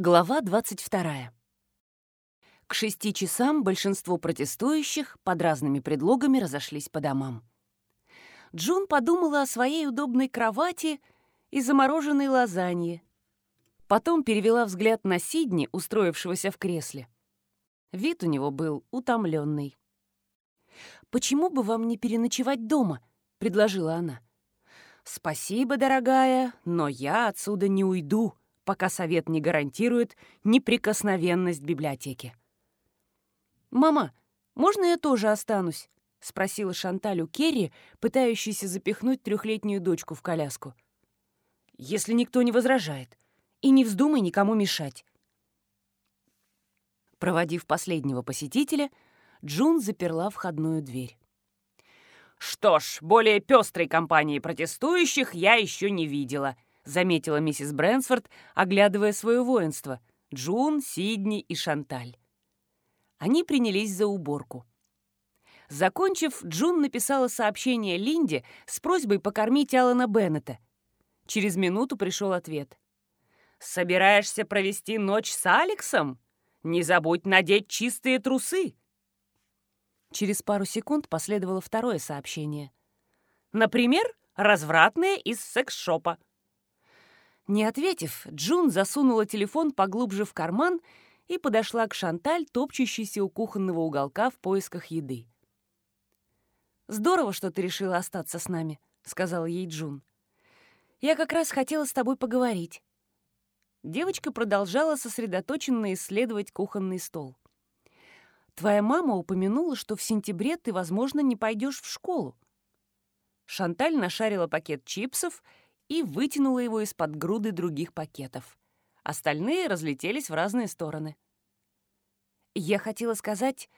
Глава 22. К шести часам большинство протестующих под разными предлогами разошлись по домам. Джун подумала о своей удобной кровати и замороженной лазанье. Потом перевела взгляд на Сидни, устроившегося в кресле. Вид у него был утомленный. «Почему бы вам не переночевать дома?» — предложила она. «Спасибо, дорогая, но я отсюда не уйду», пока совет не гарантирует неприкосновенность библиотеки. «Мама, можно я тоже останусь?» — спросила Шанталь у Керри, пытающейся запихнуть трехлетнюю дочку в коляску. «Если никто не возражает. И не вздумай никому мешать». Проводив последнего посетителя, Джун заперла входную дверь. «Что ж, более пестрой компании протестующих я еще не видела», заметила миссис Брэнсфорд, оглядывая свое воинство — Джун, Сидни и Шанталь. Они принялись за уборку. Закончив, Джун написала сообщение Линде с просьбой покормить Алана Беннета. Через минуту пришел ответ. «Собираешься провести ночь с Алексом? Не забудь надеть чистые трусы!» Через пару секунд последовало второе сообщение. «Например, развратные из секс-шопа. Не ответив, Джун засунула телефон поглубже в карман и подошла к Шанталь, топчущейся у кухонного уголка в поисках еды. «Здорово, что ты решила остаться с нами», — сказала ей Джун. «Я как раз хотела с тобой поговорить». Девочка продолжала сосредоточенно исследовать кухонный стол. «Твоя мама упомянула, что в сентябре ты, возможно, не пойдешь в школу». Шанталь нашарила пакет чипсов и вытянула его из-под груды других пакетов. Остальные разлетелись в разные стороны. «Я хотела сказать,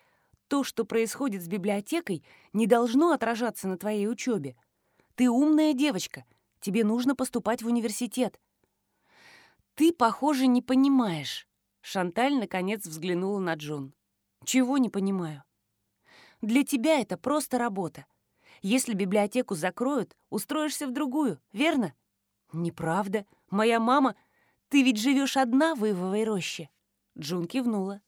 то, что происходит с библиотекой, не должно отражаться на твоей учебе. Ты умная девочка, тебе нужно поступать в университет». «Ты, похоже, не понимаешь». Шанталь, наконец, взглянула на Джун. «Чего не понимаю?» «Для тебя это просто работа. Если библиотеку закроют, устроишься в другую, верно?» «Неправда. Моя мама... Ты ведь живешь одна в Ивовой роще?» Джун кивнула.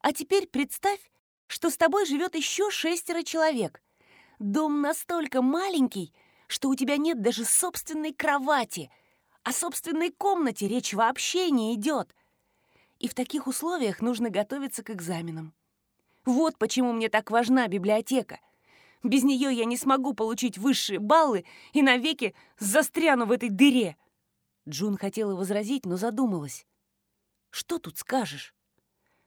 «А теперь представь, что с тобой живет еще шестеро человек. Дом настолько маленький, что у тебя нет даже собственной кровати. О собственной комнате речь вообще не идет. И в таких условиях нужно готовиться к экзаменам. Вот почему мне так важна библиотека. Без нее я не смогу получить высшие баллы и навеки застряну в этой дыре. Джун хотела возразить, но задумалась. Что тут скажешь?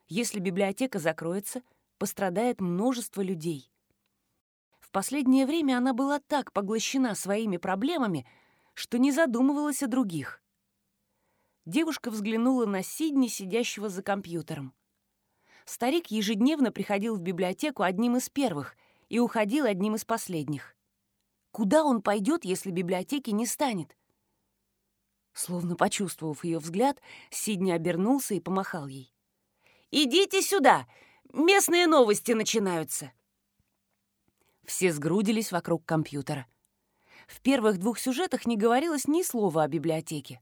Если библиотека закроется, пострадает множество людей. В последнее время она была так поглощена своими проблемами, что не задумывалась о других. Девушка взглянула на Сидни, сидящего за компьютером. Старик ежедневно приходил в библиотеку одним из первых — и уходил одним из последних. Куда он пойдет, если библиотеки не станет? Словно почувствовав ее взгляд, Сидни обернулся и помахал ей. «Идите сюда! Местные новости начинаются!» Все сгрудились вокруг компьютера. В первых двух сюжетах не говорилось ни слова о библиотеке.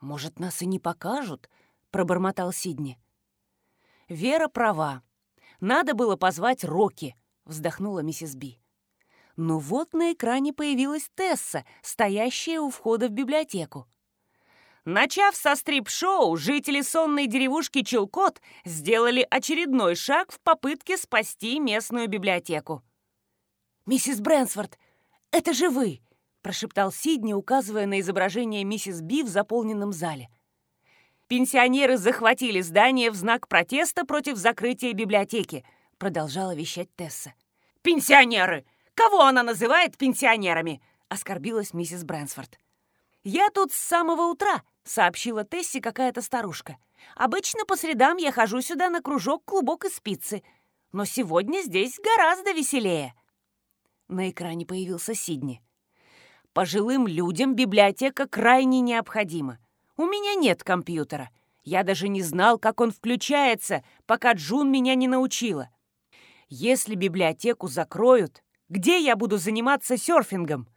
«Может, нас и не покажут?» — пробормотал Сидни. Вера права. Надо было позвать Рокки, — вздохнула миссис Би. Но вот на экране появилась Тесса, стоящая у входа в библиотеку. Начав со стрип-шоу, жители сонной деревушки Челкот сделали очередной шаг в попытке спасти местную библиотеку. «Миссис Брэнсфорд, это же вы!» — прошептал Сидни, указывая на изображение миссис Би в заполненном зале. «Пенсионеры захватили здание в знак протеста против закрытия библиотеки», продолжала вещать Тесса. «Пенсионеры! Кого она называет пенсионерами?» — оскорбилась миссис Брэнсфорд. «Я тут с самого утра», — сообщила Тесси какая-то старушка. «Обычно по средам я хожу сюда на кружок клубок из спицы, но сегодня здесь гораздо веселее». На экране появился Сидни. «Пожилым людям библиотека крайне необходима. У меня нет компьютера. Я даже не знал, как он включается, пока Джун меня не научила. Если библиотеку закроют, где я буду заниматься серфингом?»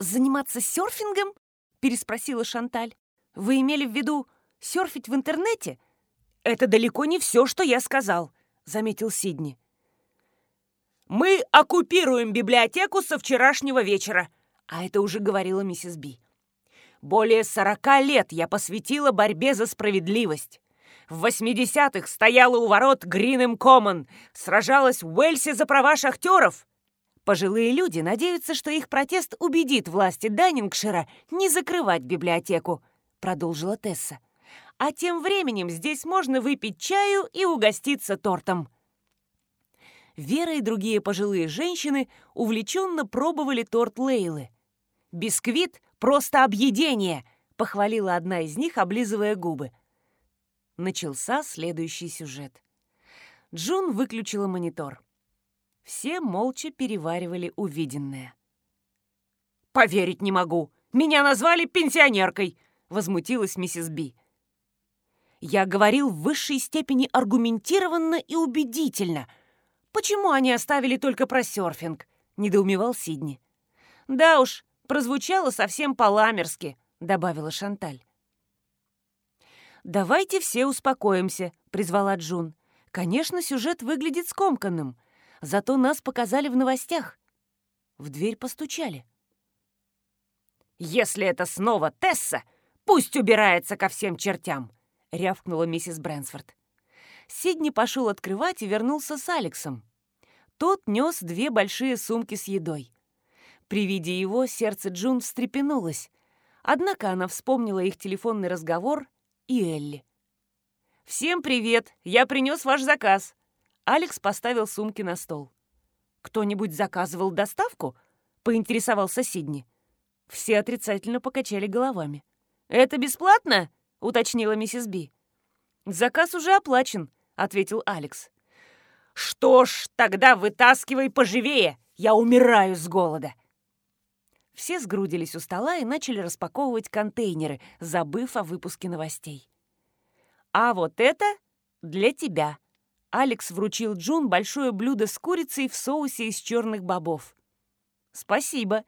«Заниматься серфингом?» — переспросила Шанталь. «Вы имели в виду серфить в интернете — это далеко не все, что я сказал», — заметил Сидни. «Мы оккупируем библиотеку со вчерашнего вечера», а это уже говорила миссис Би. «Более сорока лет я посвятила борьбе за справедливость. В 80-х стояла у ворот Гринем Коммон, сражалась в Уэльсе за права шахтеров. Пожилые люди надеются, что их протест убедит власти Даннингшира не закрывать библиотеку», — продолжила Тесса. «А тем временем здесь можно выпить чаю и угоститься тортом». Вера и другие пожилые женщины увлеченно пробовали торт Лейлы. «Бисквит — просто объедение!» — похвалила одна из них, облизывая губы. Начался следующий сюжет. Джун выключила монитор. Все молча переваривали увиденное. «Поверить не могу! Меня назвали пенсионеркой!» — возмутилась миссис Би. «Я говорил в высшей степени аргументированно и убедительно», «Почему они оставили только про серфинг?» — недоумевал Сидни. «Да уж, прозвучало совсем по-ламерски», — добавила Шанталь. «Давайте все успокоимся», — призвала Джун. «Конечно, сюжет выглядит скомканным, зато нас показали в новостях». В дверь постучали. «Если это снова Тесса, пусть убирается ко всем чертям!» — рявкнула миссис Брэнсфорд. Сидни пошел открывать и вернулся с Алексом. Тот нес две большие сумки с едой. При виде его сердце Джун встрепенулось. Однако она вспомнила их телефонный разговор и Элли. «Всем привет! Я принес ваш заказ!» Алекс поставил сумки на стол. «Кто-нибудь заказывал доставку?» — поинтересовался Сидни. Все отрицательно покачали головами. «Это бесплатно?» — уточнила миссис Би. «Заказ уже оплачен», — ответил Алекс. «Что ж, тогда вытаскивай поживее! Я умираю с голода!» Все сгрудились у стола и начали распаковывать контейнеры, забыв о выпуске новостей. «А вот это для тебя!» Алекс вручил Джун большое блюдо с курицей в соусе из черных бобов. «Спасибо!»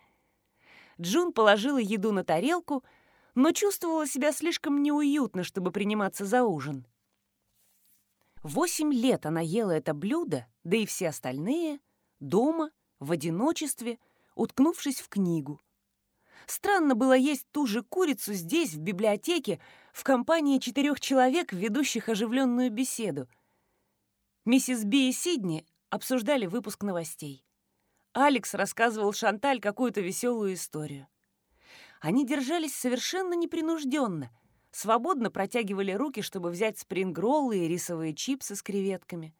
Джун положила еду на тарелку, но чувствовала себя слишком неуютно, чтобы приниматься за ужин. Восемь лет она ела это блюдо, да и все остальные, дома, в одиночестве, уткнувшись в книгу. Странно было есть ту же курицу здесь, в библиотеке, в компании четырех человек, ведущих оживленную беседу. Миссис Би и Сидни обсуждали выпуск новостей. Алекс рассказывал Шанталь какую-то веселую историю. Они держались совершенно непринужденно, свободно протягивали руки, чтобы взять спрингроллы и рисовые чипсы с креветками.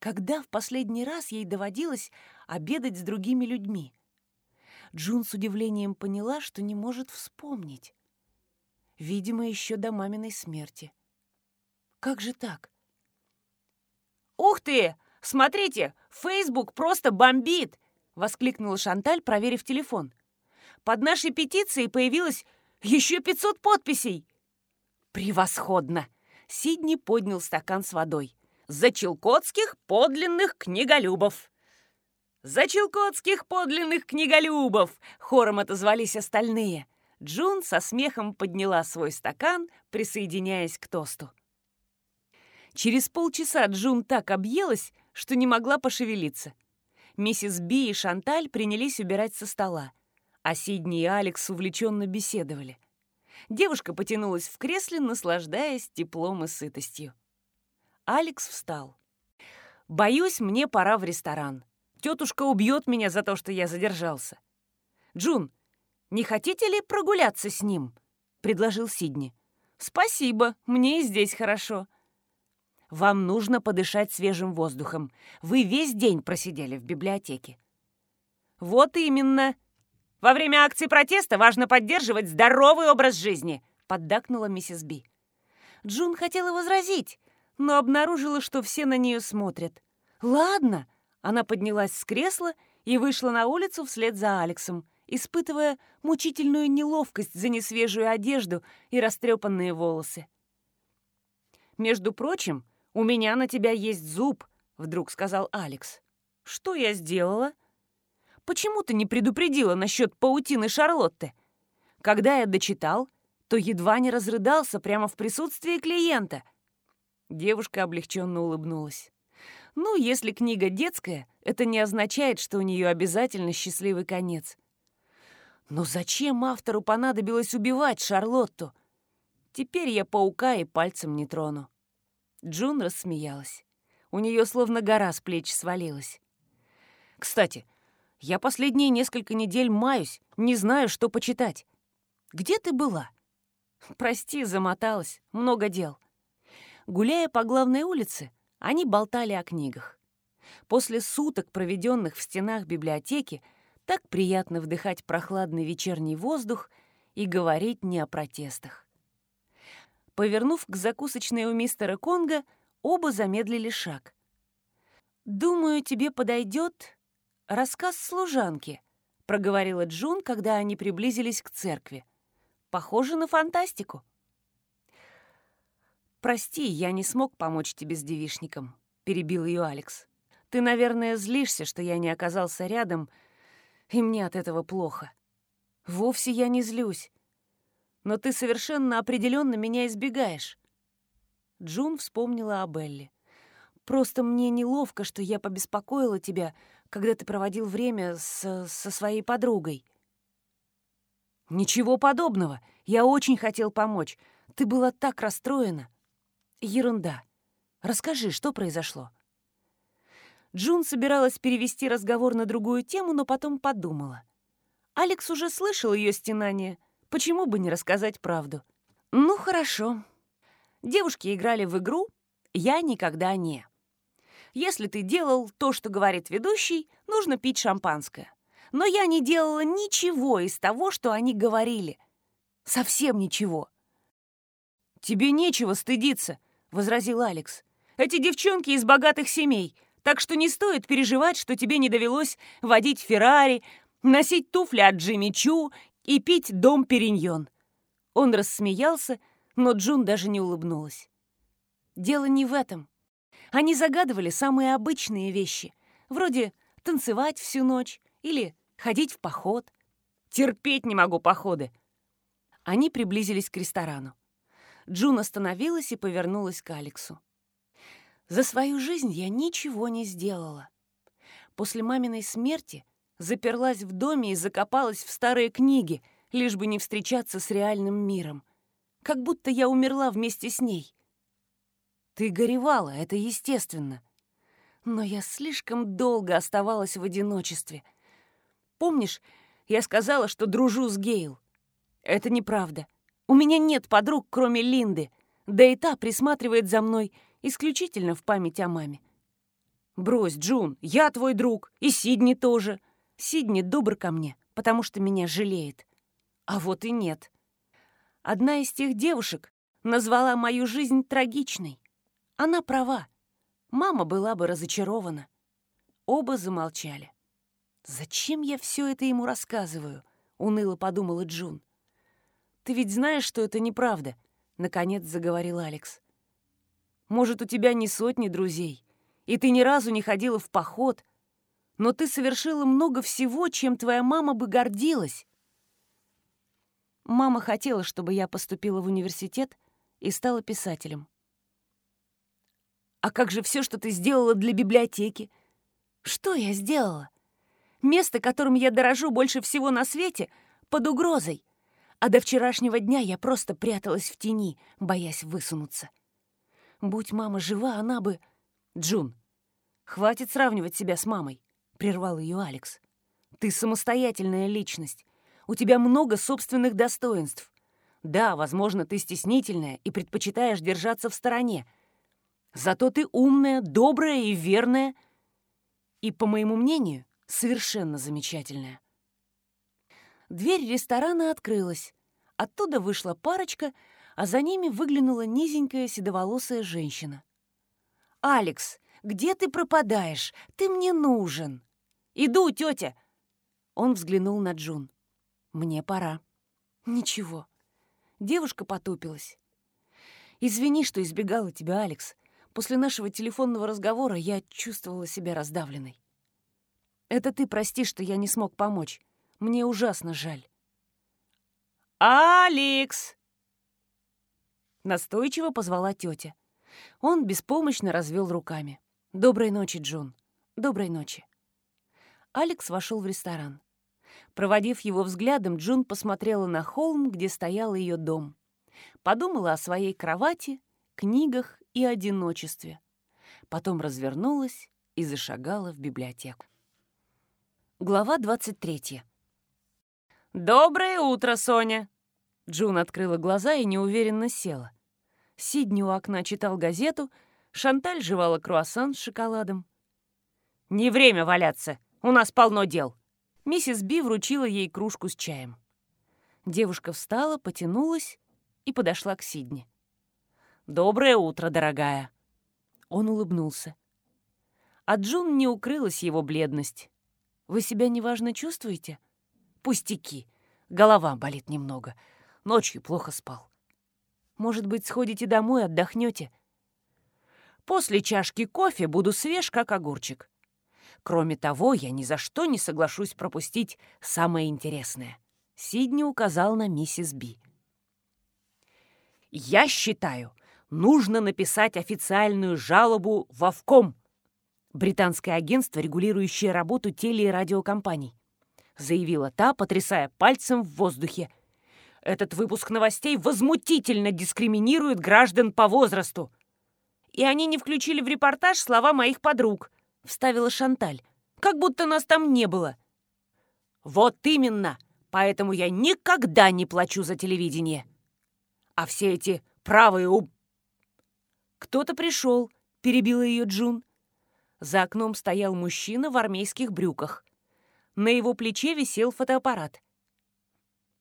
Когда в последний раз ей доводилось обедать с другими людьми? Джун с удивлением поняла, что не может вспомнить. Видимо, еще до маминой смерти. Как же так? «Ух ты! Смотрите, Фейсбук просто бомбит!» — воскликнула Шанталь, проверив телефон. «Под нашей петицией появилось еще пятьсот подписей!» «Превосходно!» Сидни поднял стакан с водой. «За челкотских подлинных книголюбов!» «За челкотских подлинных книголюбов!» Хором отозвались остальные. Джун со смехом подняла свой стакан, присоединяясь к тосту. Через полчаса Джун так объелась, что не могла пошевелиться. Миссис Би и Шанталь принялись убирать со стола а Сидни и Алекс увлеченно беседовали. Девушка потянулась в кресле, наслаждаясь теплом и сытостью. Алекс встал. «Боюсь, мне пора в ресторан. Тетушка убьет меня за то, что я задержался». «Джун, не хотите ли прогуляться с ним?» — предложил Сидни. «Спасибо, мне и здесь хорошо». «Вам нужно подышать свежим воздухом. Вы весь день просидели в библиотеке». «Вот именно», во время акции протеста важно поддерживать здоровый образ жизни», — поддакнула миссис Би. Джун хотела возразить, но обнаружила, что все на нее смотрят. «Ладно», — она поднялась с кресла и вышла на улицу вслед за Алексом, испытывая мучительную неловкость за несвежую одежду и растрепанные волосы. «Между прочим, у меня на тебя есть зуб», — вдруг сказал Алекс. «Что я сделала?» Почему ты не предупредила насчет паутины Шарлотты? Когда я дочитал, то едва не разрыдался прямо в присутствии клиента. Девушка облегченно улыбнулась. Ну, если книга детская, это не означает, что у нее обязательно счастливый конец. Но зачем автору понадобилось убивать Шарлотту? Теперь я паука и пальцем не трону. Джун рассмеялась. У нее словно гора с плеч свалилась. «Кстати, я последние несколько недель маюсь, не знаю, что почитать. Где ты была?» «Прости, замоталась. Много дел». Гуляя по главной улице, они болтали о книгах. После суток, проведенных в стенах библиотеки, так приятно вдыхать прохладный вечерний воздух и говорить не о протестах. Повернув к закусочной у мистера Конга, оба замедлили шаг. «Думаю, тебе подойдет рассказ служанки», — проговорила Джун, когда они приблизились к церкви. «Похоже на фантастику». «Прости, я не смог помочь тебе с девишником», — перебил ее Алекс. «Ты, наверное, злишься, что я не оказался рядом, и мне от этого плохо. Вовсе я не злюсь. Но ты совершенно определенно меня избегаешь». Джун вспомнила о Белли. «Просто мне неловко, что я побеспокоила тебя, когда ты проводил время с, со своей подругой». «Ничего подобного. Я очень хотел помочь. Ты была так расстроена». Ерунда. Расскажи, что произошло?» Джун собиралась перевести разговор на другую тему, но потом подумала. Алекс уже слышал ее стенание. Почему бы не рассказать правду? «Ну, хорошо. Девушки играли в игру «Я никогда не». Если ты делал то, что говорит ведущий, нужно пить шампанское. Но я не делала ничего из того, что они говорили. Совсем ничего. «Тебе нечего стыдиться», — возразил Алекс. «Эти девчонки из богатых семей, так что не стоит переживать, что тебе не довелось водить Феррари, носить туфли от Джимми Чу и пить дом Периньон». Он рассмеялся, но Джун даже не улыбнулась. Дело не в этом. Они загадывали самые обычные вещи, вроде танцевать всю ночь или ходить в поход. Терпеть не могу походы. Они приблизились к ресторану. Джун остановилась и повернулась к Алексу. «За свою жизнь я ничего не сделала. После маминой смерти заперлась в доме и закопалась в старые книги, лишь бы не встречаться с реальным миром. Как будто я умерла вместе с ней. Ты горевала, это естественно. Но я слишком долго оставалась в одиночестве. Помнишь, я сказала, что дружу с Гейл? Это неправда. У меня нет подруг, кроме Линды, да и та присматривает за мной исключительно в память о маме. Брось, Джун, я твой друг, и Сидни тоже. Сидни добр ко мне, потому что меня жалеет. А вот и нет. Одна из тех девушек назвала мою жизнь трагичной. Она права. Мама была бы разочарована. Оба замолчали. «Зачем я все это ему рассказываю?» — уныло подумала Джун. «Ты ведь знаешь, что это неправда», — наконец заговорил Алекс. «Может, у тебя не сотни друзей, и ты ни разу не ходила в поход, но ты совершила много всего, чем твоя мама бы гордилась». Мама хотела, чтобы я поступила в университет и стала писателем. «А как же все, что ты сделала для библиотеки?» «Что я сделала?» «Место, которым я дорожу больше всего на свете, под угрозой а до вчерашнего дня я просто пряталась в тени, боясь высунуться. Будь мама жива, она бы... Джун, хватит сравнивать себя с мамой, прервал ее Алекс. Ты самостоятельная личность. У тебя много собственных достоинств. Да, возможно, ты стеснительная и предпочитаешь держаться в стороне. Зато ты умная, добрая и верная. И, по моему мнению, совершенно замечательная. Дверь ресторана открылась. Оттуда вышла парочка, а за ними выглянула низенькая седоволосая женщина. «Алекс, где ты пропадаешь? Ты мне нужен!» «Иду, тетя!» Он взглянул на Джун. «Мне пора». «Ничего». Девушка потупилась. «Извини, что избегала тебя, Алекс. После нашего телефонного разговора я чувствовала себя раздавленной. Это ты прости, что я не смог помочь. Мне ужасно жаль». «Алекс!» Настойчиво позвала тетя. Он беспомощно развел руками. «Доброй ночи, Джун. Доброй ночи». Алекс вошел в ресторан. Проводив его взглядом, Джун посмотрела на холм, где стоял ее дом. Подумала о своей кровати, книгах и одиночестве. Потом развернулась и зашагала в библиотеку. Глава 23. «Доброе утро, Соня!» Джун открыла глаза и неуверенно села. Сидни у окна читал газету, Шанталь жевала круассан с шоколадом. «Не время валяться! У нас полно дел!» Миссис Би вручила ей кружку с чаем. Девушка встала, потянулась и подошла к Сидни. «Доброе утро, дорогая!» Он улыбнулся. А Джун не укрылась его бледность. «Вы себя неважно чувствуете?» «Пустяки. Голова болит немного. Ночью плохо спал. Может быть, сходите домой, отдохнете? После чашки кофе буду свеж, как огурчик. Кроме того, я ни за что не соглашусь пропустить самое интересное. Сидни указал на миссис Би. «Я считаю, нужно написать официальную жалобу в Овком, британское агентство, регулирующее работу теле- и радиокомпаний», заявила та, потрясая пальцем в воздухе. «Этот выпуск новостей возмутительно дискриминирует граждан по возрасту». «И они не включили в репортаж слова моих подруг», — вставила Шанталь. «Как будто нас там не было». «Вот именно! Поэтому я никогда не плачу за телевидение. А все эти правые ум...» «Кто-то пришел», — перебила ее Джун. За окном стоял мужчина в армейских брюках. На его плече висел фотоаппарат.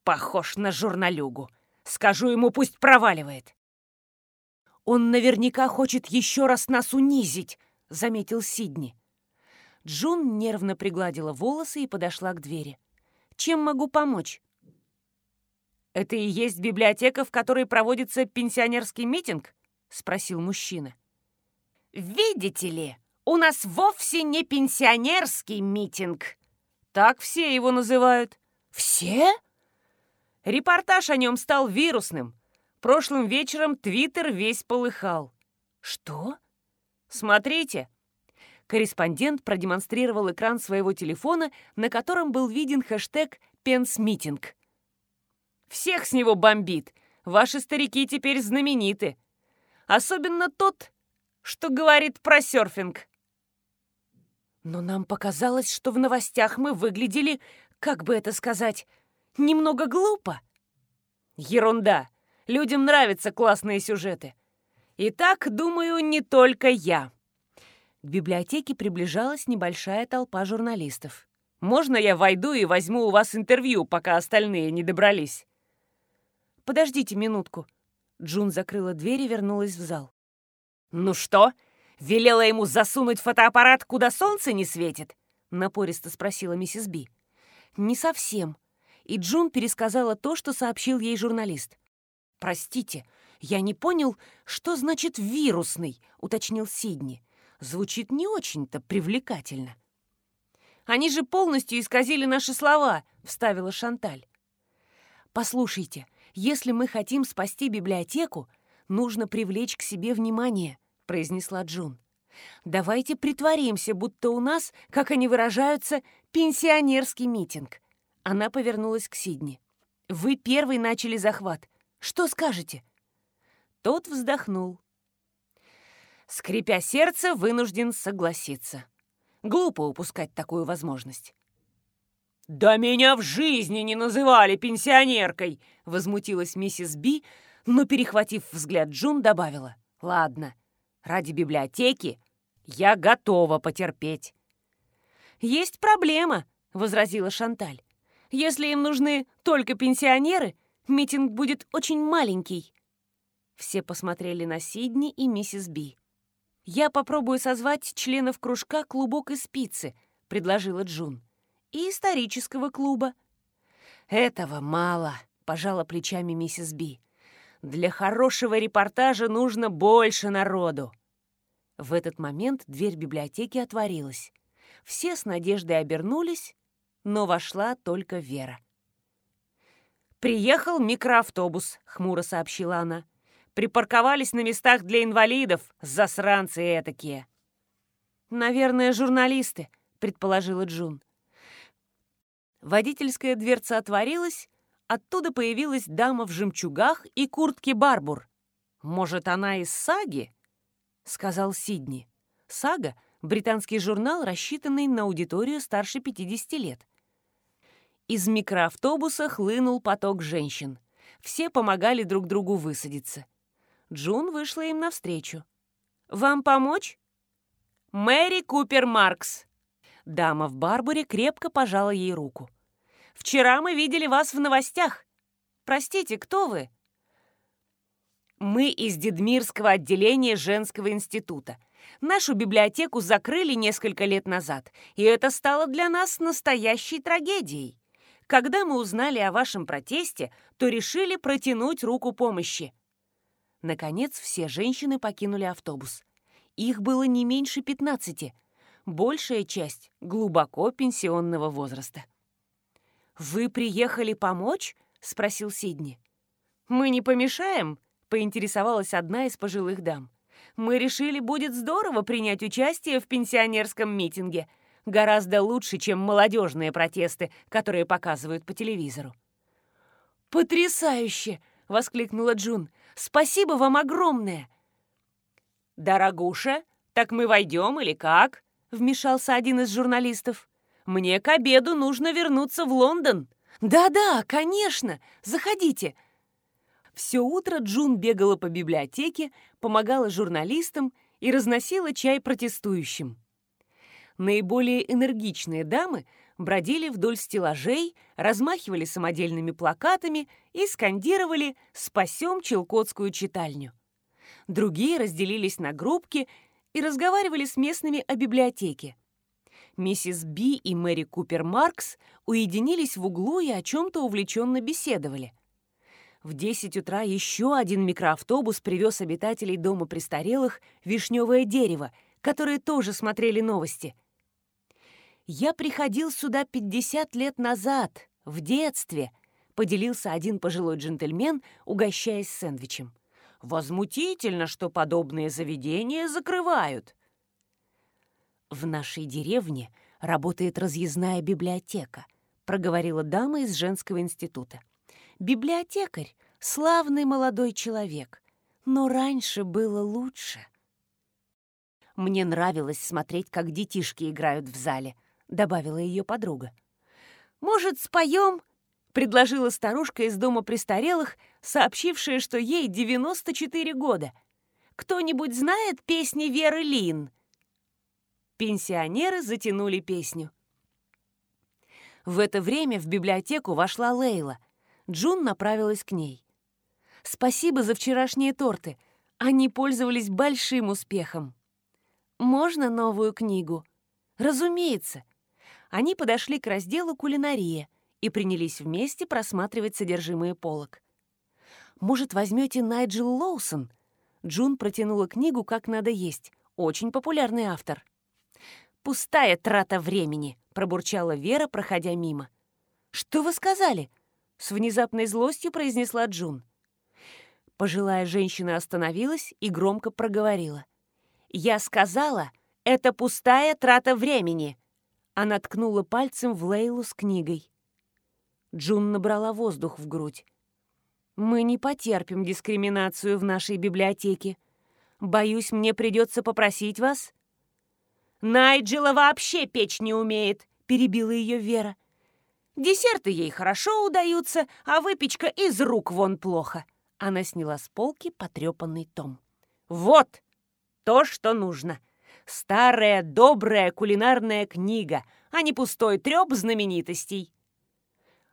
«Похож на журналюгу. Скажу ему, пусть проваливает». «Он наверняка хочет еще раз нас унизить», — заметил Сидни. Джун нервно пригладила волосы и подошла к двери. «Чем могу помочь?» «Это и есть библиотека, в которой проводится пенсионерский митинг?» — спросил мужчина. «Видите ли, у нас вовсе не пенсионерский митинг!» Так все его называют. «Все?» Репортаж о нем стал вирусным. Прошлым вечером Твиттер весь полыхал. «Что?» «Смотрите!» Корреспондент продемонстрировал экран своего телефона, на котором был виден хэштег «Пенсмитинг». «Всех с него бомбит! Ваши старики теперь знамениты!» Особенно тот, что говорит про серфинг. Но нам показалось, что в новостях мы выглядели, как бы это сказать, немного глупо. Ерунда. Людям нравятся классные сюжеты. И так, думаю, не только я. К библиотеке приближалась небольшая толпа журналистов. «Можно я войду и возьму у вас интервью, пока остальные не добрались?» «Подождите минутку», Джун закрыла дверь и вернулась в зал. «Ну что, велела ему засунуть фотоаппарат, куда солнце не светит?» — напористо спросила миссис Би. «Не совсем». И Джун пересказала то, что сообщил ей журналист. «Простите, я не понял, что значит «вирусный», — уточнил Сидни. Звучит не очень-то привлекательно. «Они же полностью исказили наши слова», — вставила Шанталь. «Послушайте, если мы хотим спасти библиотеку, нужно привлечь к себе внимание», — произнесла Джун. «Давайте притворимся, будто у нас, как они выражаются, пенсионерский митинг». Она повернулась к Сидни. «Вы первый начали захват. Что скажете?» Тот вздохнул. Скрипя сердце, вынужден согласиться. Глупо упускать такую возможность. «Да меня в жизни не называли пенсионеркой!» — возмутилась миссис Би, но, перехватив взгляд Джун, добавила. «Ладно, ради библиотеки я готова потерпеть». «Есть проблема», — возразила Шанталь. «Если им нужны только пенсионеры, митинг будет очень маленький». Все посмотрели на Сидни и миссис Би. «Я попробую созвать членов кружка «Клубок из спицы», — предложила Джун и исторического клуба. «Этого мало», — пожала плечами миссис Би. «Для хорошего репортажа нужно больше народу». В этот момент дверь библиотеки отворилась. Все с надеждой обернулись, но вошла только Вера. «Приехал микроавтобус», — хмуро сообщила она. Припарковались на местах для инвалидов, засранцы этакие. «Наверное, журналисты», — предположила Джун. Водительская дверца отворилась, оттуда появилась дама в жемчугах и куртке Барбур. «Может, она из саги?» — сказал Сидни. «Сага — британский журнал, рассчитанный на аудиторию старше 50 лет». Из микроавтобуса хлынул поток женщин. Все помогали друг другу высадиться. Джун вышла им навстречу. «Вам помочь?» «Мэри Купер Маркс», Дама в Барбаре крепко пожала ей руку. «Вчера мы видели вас в новостях. Простите, кто вы?» «Мы из Дедмирского отделения женского института. Нашу библиотеку закрыли несколько лет назад, и это стало для нас настоящей трагедией. Когда мы узнали о вашем протесте, то решили протянуть руку помощи». Наконец, все женщины покинули автобус. Их было не меньше пятнадцати – большая часть глубоко пенсионного возраста. «Вы приехали помочь?» — спросил Сидни. «Мы не помешаем?» — поинтересовалась одна из пожилых дам. «Мы решили, будет здорово принять участие в пенсионерском митинге. Гораздо лучше, чем молодежные протесты, которые показывают по телевизору». «Потрясающе!» — воскликнула Джун. «Спасибо вам огромное!» «Дорогуша, так мы войдем или как?» — вмешался один из журналистов. «Мне к обеду нужно вернуться в Лондон». «Да-да, конечно! Заходите!» Все утро Джун бегала по библиотеке, помогала журналистам и разносила чай протестующим. Наиболее энергичные дамы бродили вдоль стеллажей, размахивали самодельными плакатами и скандировали «Спасем Челкотскую читальню». Другие разделились на группки и разговаривали с местными о библиотеке. Миссис Би и Мэри Купер Маркс уединились в углу и о чем-то увлеченно беседовали. В 10 утра еще один микроавтобус привез обитателей дома престарелых «Вишневое дерево», которые тоже смотрели новости. «Я приходил сюда 50 лет назад, в детстве», — поделился один пожилой джентльмен, угощаясь сэндвичем. Возмутительно, что подобные заведения закрывают. В нашей деревне работает разъездная библиотека, проговорила дама из женского института. Библиотекарь — славный молодой человек, но раньше было лучше. Мне нравилось смотреть, как детишки играют в зале, добавила ее подруга. Может, споем предложила старушка из дома престарелых, сообщившая, что ей 94 года. «Кто-нибудь знает песни Веры Лин?» Пенсионеры затянули песню. В это время в библиотеку вошла Лейла. Джун направилась к ней. «Спасибо за вчерашние торты. Они пользовались большим успехом. Можно новую книгу?» «Разумеется». Они подошли к разделу «Кулинария», и принялись вместе просматривать содержимое полок. «Может, возьмете Найджел Лоусон?» Джун протянула книгу «Как надо есть». Очень популярный автор. «Пустая трата времени», — пробурчала Вера, проходя мимо. «Что вы сказали?» — с внезапной злостью произнесла Джун. Пожилая женщина остановилась и громко проговорила. «Я сказала, это пустая трата времени!» Она ткнула пальцем в Лейлу с книгой. Джун набрала воздух в грудь. «Мы не потерпим дискриминацию в нашей библиотеке. Боюсь, мне придется попросить вас». «Найджела вообще печь не умеет», — перебила ее Вера. «Десерты ей хорошо удаются, а выпечка из рук вон плохо». Она сняла с полки потрепанный том. «Вот то, что нужно. Старая добрая кулинарная книга, а не пустой треп знаменитостей».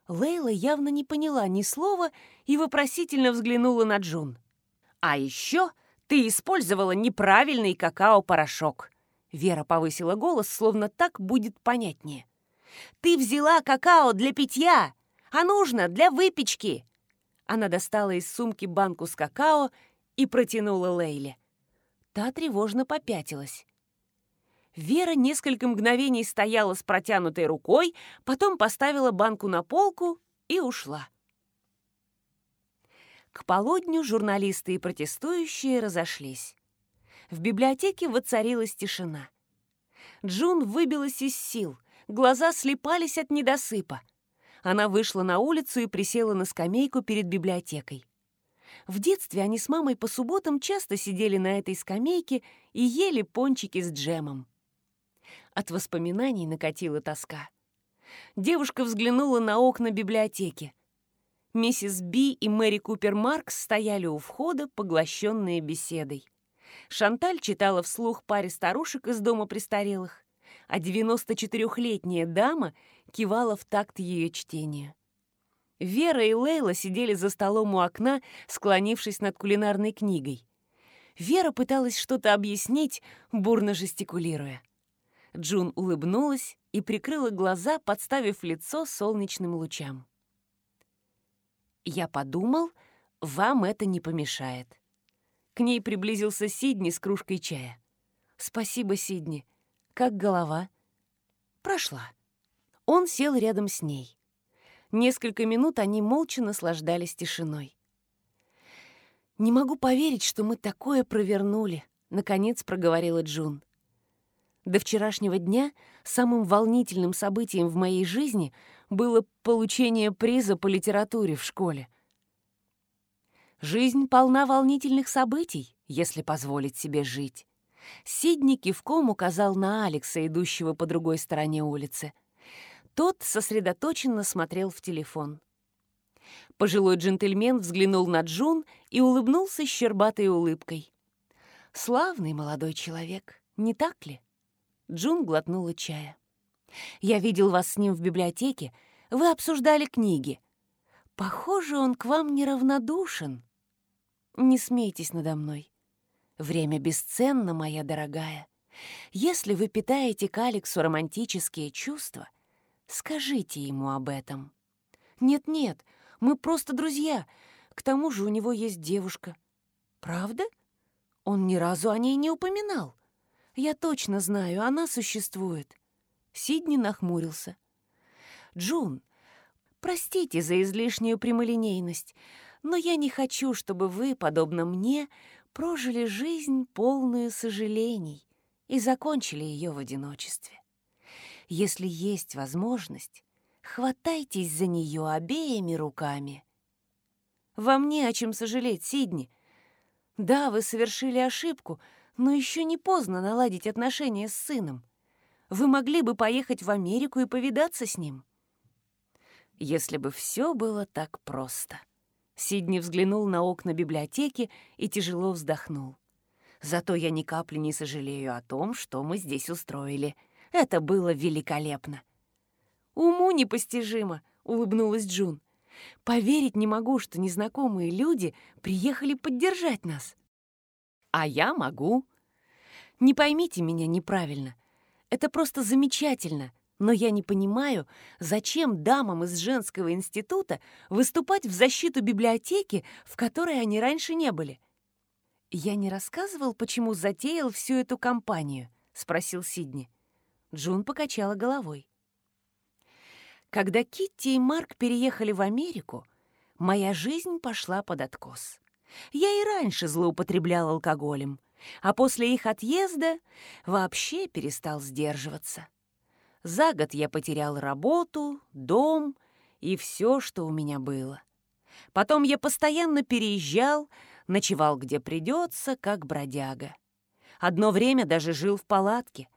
Лейла явно не поняла ни слова и вопросительно взглянула на Джун. «А еще ты использовала неправильный какао-порошок». Вера повысила голос, словно так будет понятнее. «Ты взяла какао для питья, а нужно для выпечки!» Она достала из сумки банку с какао и протянула Лейле. Та тревожно попятилась. Вера несколько мгновений стояла с протянутой рукой, потом поставила банку на полку и ушла. К полудню журналисты и протестующие разошлись. В библиотеке воцарилась тишина. Джун выбилась из сил, глаза слепались от недосыпа. Она вышла на улицу и присела на скамейку перед библиотекой. В детстве они с мамой по субботам часто сидели на этой скамейке и ели пончики с джемом. От воспоминаний накатила тоска. Девушка взглянула на окна библиотеки. Миссис Би и Мэри Купер Маркс стояли у входа, поглощенные беседой. Шанталь читала вслух паре старушек из дома престарелых, а 94-летняя дама кивала в такт ее чтения. Вера и Лейла сидели за столом у окна, склонившись над кулинарной книгой. Вера пыталась что-то объяснить, бурно жестикулируя. Джун улыбнулась и прикрыла глаза, подставив лицо солнечным лучам. «Я подумал, вам это не помешает». К ней приблизился Сидни с кружкой чая. «Спасибо, Сидни. Как голова?» «Прошла». Он сел рядом с ней. Несколько минут они молча наслаждались тишиной. «Не могу поверить, что мы такое провернули», — наконец проговорила Джун. До вчерашнего дня самым волнительным событием в моей жизни было получение приза по литературе в школе. Жизнь полна волнительных событий, если позволить себе жить. Сидни кивком указал на Алекса, идущего по другой стороне улицы. Тот сосредоточенно смотрел в телефон. Пожилой джентльмен взглянул на Джун и улыбнулся щербатой улыбкой. «Славный молодой человек, не так ли?» Джун глотнула чая. «Я видел вас с ним в библиотеке. Вы обсуждали книги. Похоже, он к вам неравнодушен. Не смейтесь надо мной. Время бесценно, моя дорогая. Если вы питаете к Алексу романтические чувства, скажите ему об этом. Нет-нет, мы просто друзья. К тому же у него есть девушка. Правда? Он ни разу о ней не упоминал. Я точно знаю, она существует». Сидни нахмурился. «Джун, простите за излишнюю прямолинейность, но я не хочу, чтобы вы, подобно мне, прожили жизнь полную сожалений и закончили ее в одиночестве. Если есть возможность, хватайтесь за нее обеими руками. Вам не о чем сожалеть, Сидни. Да, вы совершили ошибку — но еще не поздно наладить отношения с сыном. Вы могли бы поехать в Америку и повидаться с ним. Если бы все было так просто. Сидни взглянул на окна библиотеки и тяжело вздохнул. Зато я ни капли не сожалею о том, что мы здесь устроили. Это было великолепно. «Уму непостижимо», — улыбнулась Джун. «Поверить не могу, что незнакомые люди приехали поддержать нас» а я могу. Не поймите меня неправильно. Это просто замечательно, но я не понимаю, зачем дамам из женского института выступать в защиту библиотеки, в которой они раньше не были. «Я не рассказывал, почему затеял всю эту кампанию?» — спросил Сидни. Джун покачала головой. Когда Китти и Марк переехали в Америку, моя жизнь пошла под откос. Я и раньше злоупотреблял алкоголем, а после их отъезда вообще перестал сдерживаться. За год я потерял работу, дом и все, что у меня было. Потом я постоянно переезжал, ночевал где придется, как бродяга. Одно время даже жил в палатке.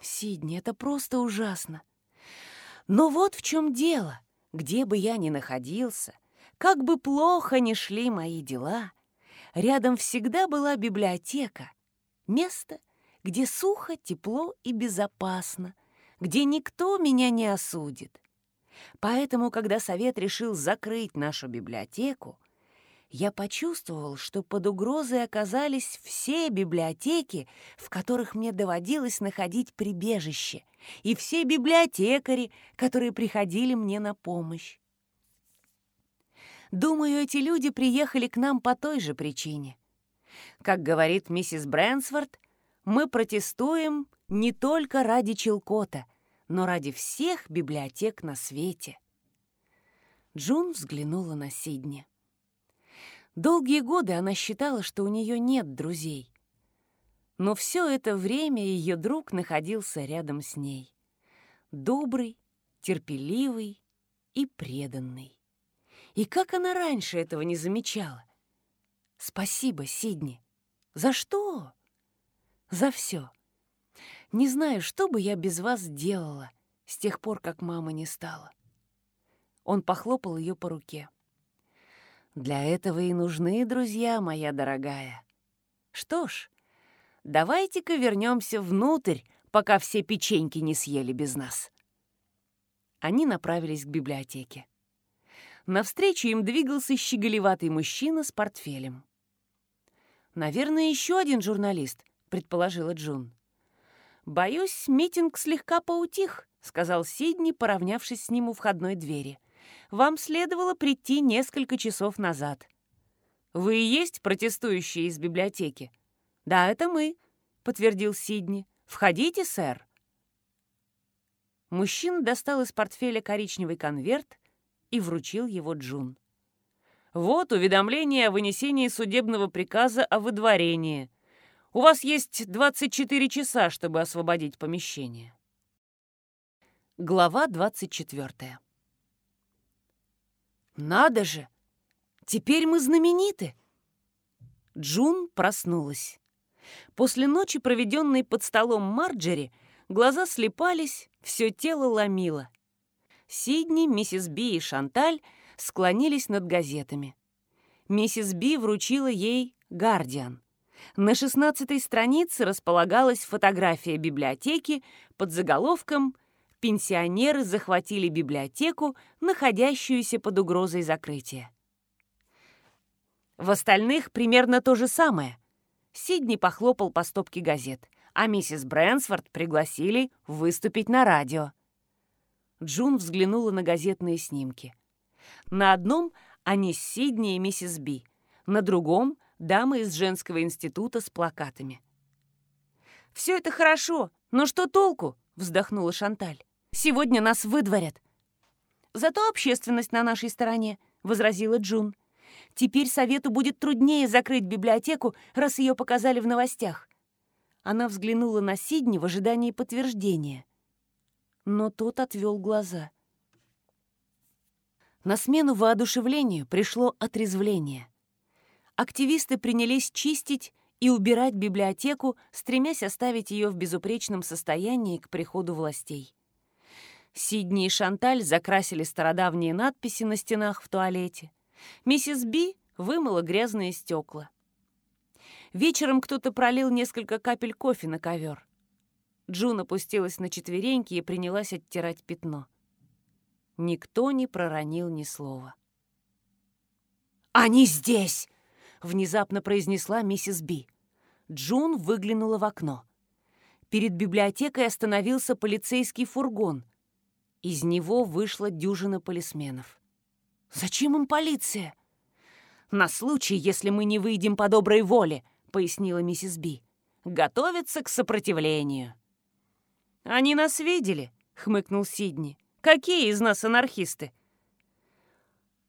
Сидни, это просто ужасно. Но вот в чем дело. Где бы я ни находился, как бы плохо ни шли мои дела, рядом всегда была библиотека, место, где сухо, тепло и безопасно, где никто меня не осудит. Поэтому, когда совет решил закрыть нашу библиотеку, я почувствовал, что под угрозой оказались все библиотеки, в которых мне доводилось находить прибежище, и все библиотекари, которые приходили мне на помощь. Думаю, эти люди приехали к нам по той же причине. Как говорит миссис Брэнсворт, мы протестуем не только ради Челкота, но ради всех библиотек на свете. Джун взглянула на Сидни. Долгие годы она считала, что у нее нет друзей. Но все это время ее друг находился рядом с ней. Добрый, терпеливый и преданный. И как она раньше этого не замечала? Спасибо, Сидни. За что? За все. Не знаю, что бы я без вас делала с тех пор, как мама не стала. Он похлопал ее по руке. Для этого и нужны друзья, моя дорогая. Что ж, давайте-ка вернемся внутрь, пока все печеньки не съели без нас. Они направились к библиотеке. Навстречу им двигался щеголеватый мужчина с портфелем. «Наверное, еще один журналист», — предположила Джун. «Боюсь, митинг слегка поутих», — сказал Сидни, поравнявшись с ним у входной двери. «Вам следовало прийти несколько часов назад». «Вы и есть протестующие из библиотеки?» «Да, это мы», — подтвердил Сидни. «Входите, сэр». Мужчина достал из портфеля коричневый конверт и вручил его Джун. «Вот уведомление о вынесении судебного приказа о выдворении. У вас есть 24 часа, чтобы освободить помещение». Глава 24 «Надо же! Теперь мы знамениты!» Джун проснулась. После ночи, проведенной под столом Марджери, глаза слепались, все тело ломило. Сидни, миссис Би и Шанталь склонились над газетами. Миссис Би вручила ей «Гардиан». На шестнадцатой странице располагалась фотография библиотеки под заголовком «Пенсионеры захватили библиотеку, находящуюся под угрозой закрытия». В остальных примерно то же самое. Сидни похлопал по стопке газет, а миссис Брэнсфорд пригласили выступить на радио. Джун взглянула на газетные снимки. На одном они с Сидни и миссис Би, на другом — дамы из женского института с плакатами. «Все это хорошо, но что толку?» — вздохнула Шанталь. «Сегодня нас выдворят». «Зато общественность на нашей стороне», — возразила Джун. «Теперь совету будет труднее закрыть библиотеку, раз ее показали в новостях». Она взглянула на Сидни в ожидании подтверждения но тот отвел глаза. На смену воодушевлению пришло отрезвление. Активисты принялись чистить и убирать библиотеку, стремясь оставить ее в безупречном состоянии к приходу властей. Сидни и Шанталь закрасили стародавние надписи на стенах в туалете. Миссис Би вымыла грязные стекла. Вечером кто-то пролил несколько капель кофе на ковер. Джун опустилась на четвереньки и принялась оттирать пятно. Никто не проронил ни слова. «Они здесь!» — внезапно произнесла миссис Би. Джун выглянула в окно. Перед библиотекой остановился полицейский фургон. Из него вышла дюжина полисменов. «Зачем им полиция?» «На случай, если мы не выйдем по доброй воле», — пояснила миссис Би. «Готовиться к сопротивлению». «Они нас видели», — хмыкнул Сидни. «Какие из нас анархисты?»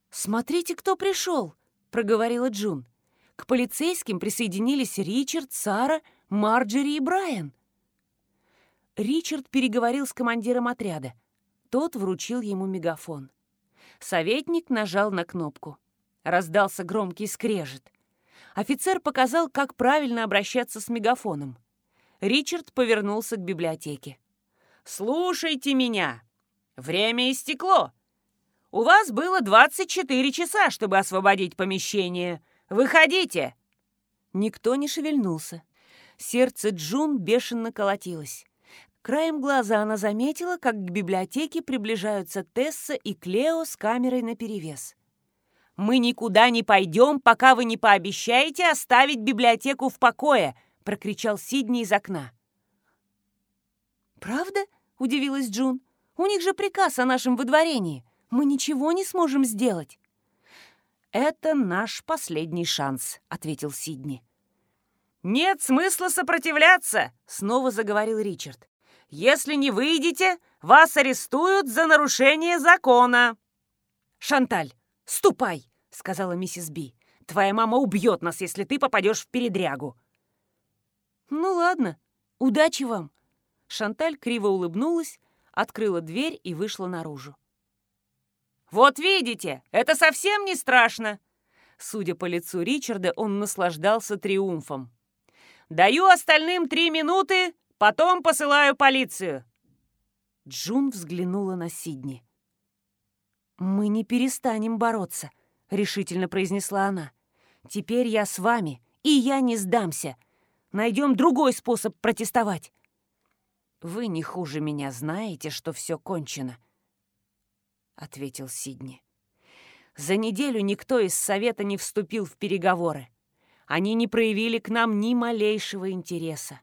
«Смотрите, кто пришел», — проговорила Джун. К полицейским присоединились Ричард, Сара, Марджери и Брайан. Ричард переговорил с командиром отряда. Тот вручил ему мегафон. Советник нажал на кнопку. Раздался громкий скрежет. Офицер показал, как правильно обращаться с мегафоном. Ричард повернулся к библиотеке. «Слушайте меня! Время истекло! У вас было 24 часа, чтобы освободить помещение. Выходите!» Никто не шевельнулся. Сердце Джун бешено колотилось. Краем глаза она заметила, как к библиотеке приближаются Тесса и Клео с камерой наперевес. «Мы никуда не пойдем, пока вы не пообещаете оставить библиотеку в покое!» — прокричал Сидни из окна. «Правда?» — удивилась Джун. «У них же приказ о нашем выдворении. Мы ничего не сможем сделать». «Это наш последний шанс», — ответил Сидни. «Нет смысла сопротивляться», — снова заговорил Ричард. «Если не выйдете, вас арестуют за нарушение закона». «Шанталь, ступай», — сказала миссис Би. Твоя мама убьет нас, если ты попадешь в передрягу». «Ну ладно, удачи вам!» Шанталь криво улыбнулась, открыла дверь и вышла наружу. «Вот видите, это совсем не страшно!» Судя по лицу Ричарда, он наслаждался триумфом. «Даю остальным три минуты, потом посылаю полицию!» Джун взглянула на Сидни. «Мы не перестанем бороться», — решительно произнесла она. «Теперь я с вами, и я не сдамся. Найдем другой способ протестовать». «Вы не хуже меня знаете, что все кончено», — ответил Сидни. «За неделю никто из Совета не вступил в переговоры. Они не проявили к нам ни малейшего интереса.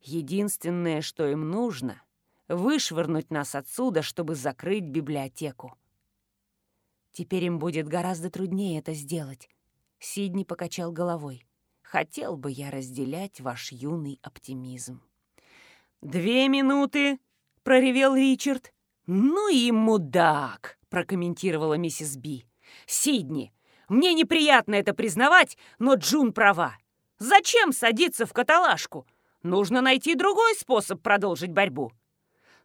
Единственное, что им нужно — вышвырнуть нас отсюда, чтобы закрыть библиотеку. Теперь им будет гораздо труднее это сделать. Сидни покачал головой. Хотел бы я разделять ваш юный оптимизм. «Две минуты!» — проревел Ричард. «Ну и мудак!» — прокомментировала миссис Би. «Сидни, мне неприятно это признавать, но Джун права. Зачем садиться в каталажку? Нужно найти другой способ продолжить борьбу».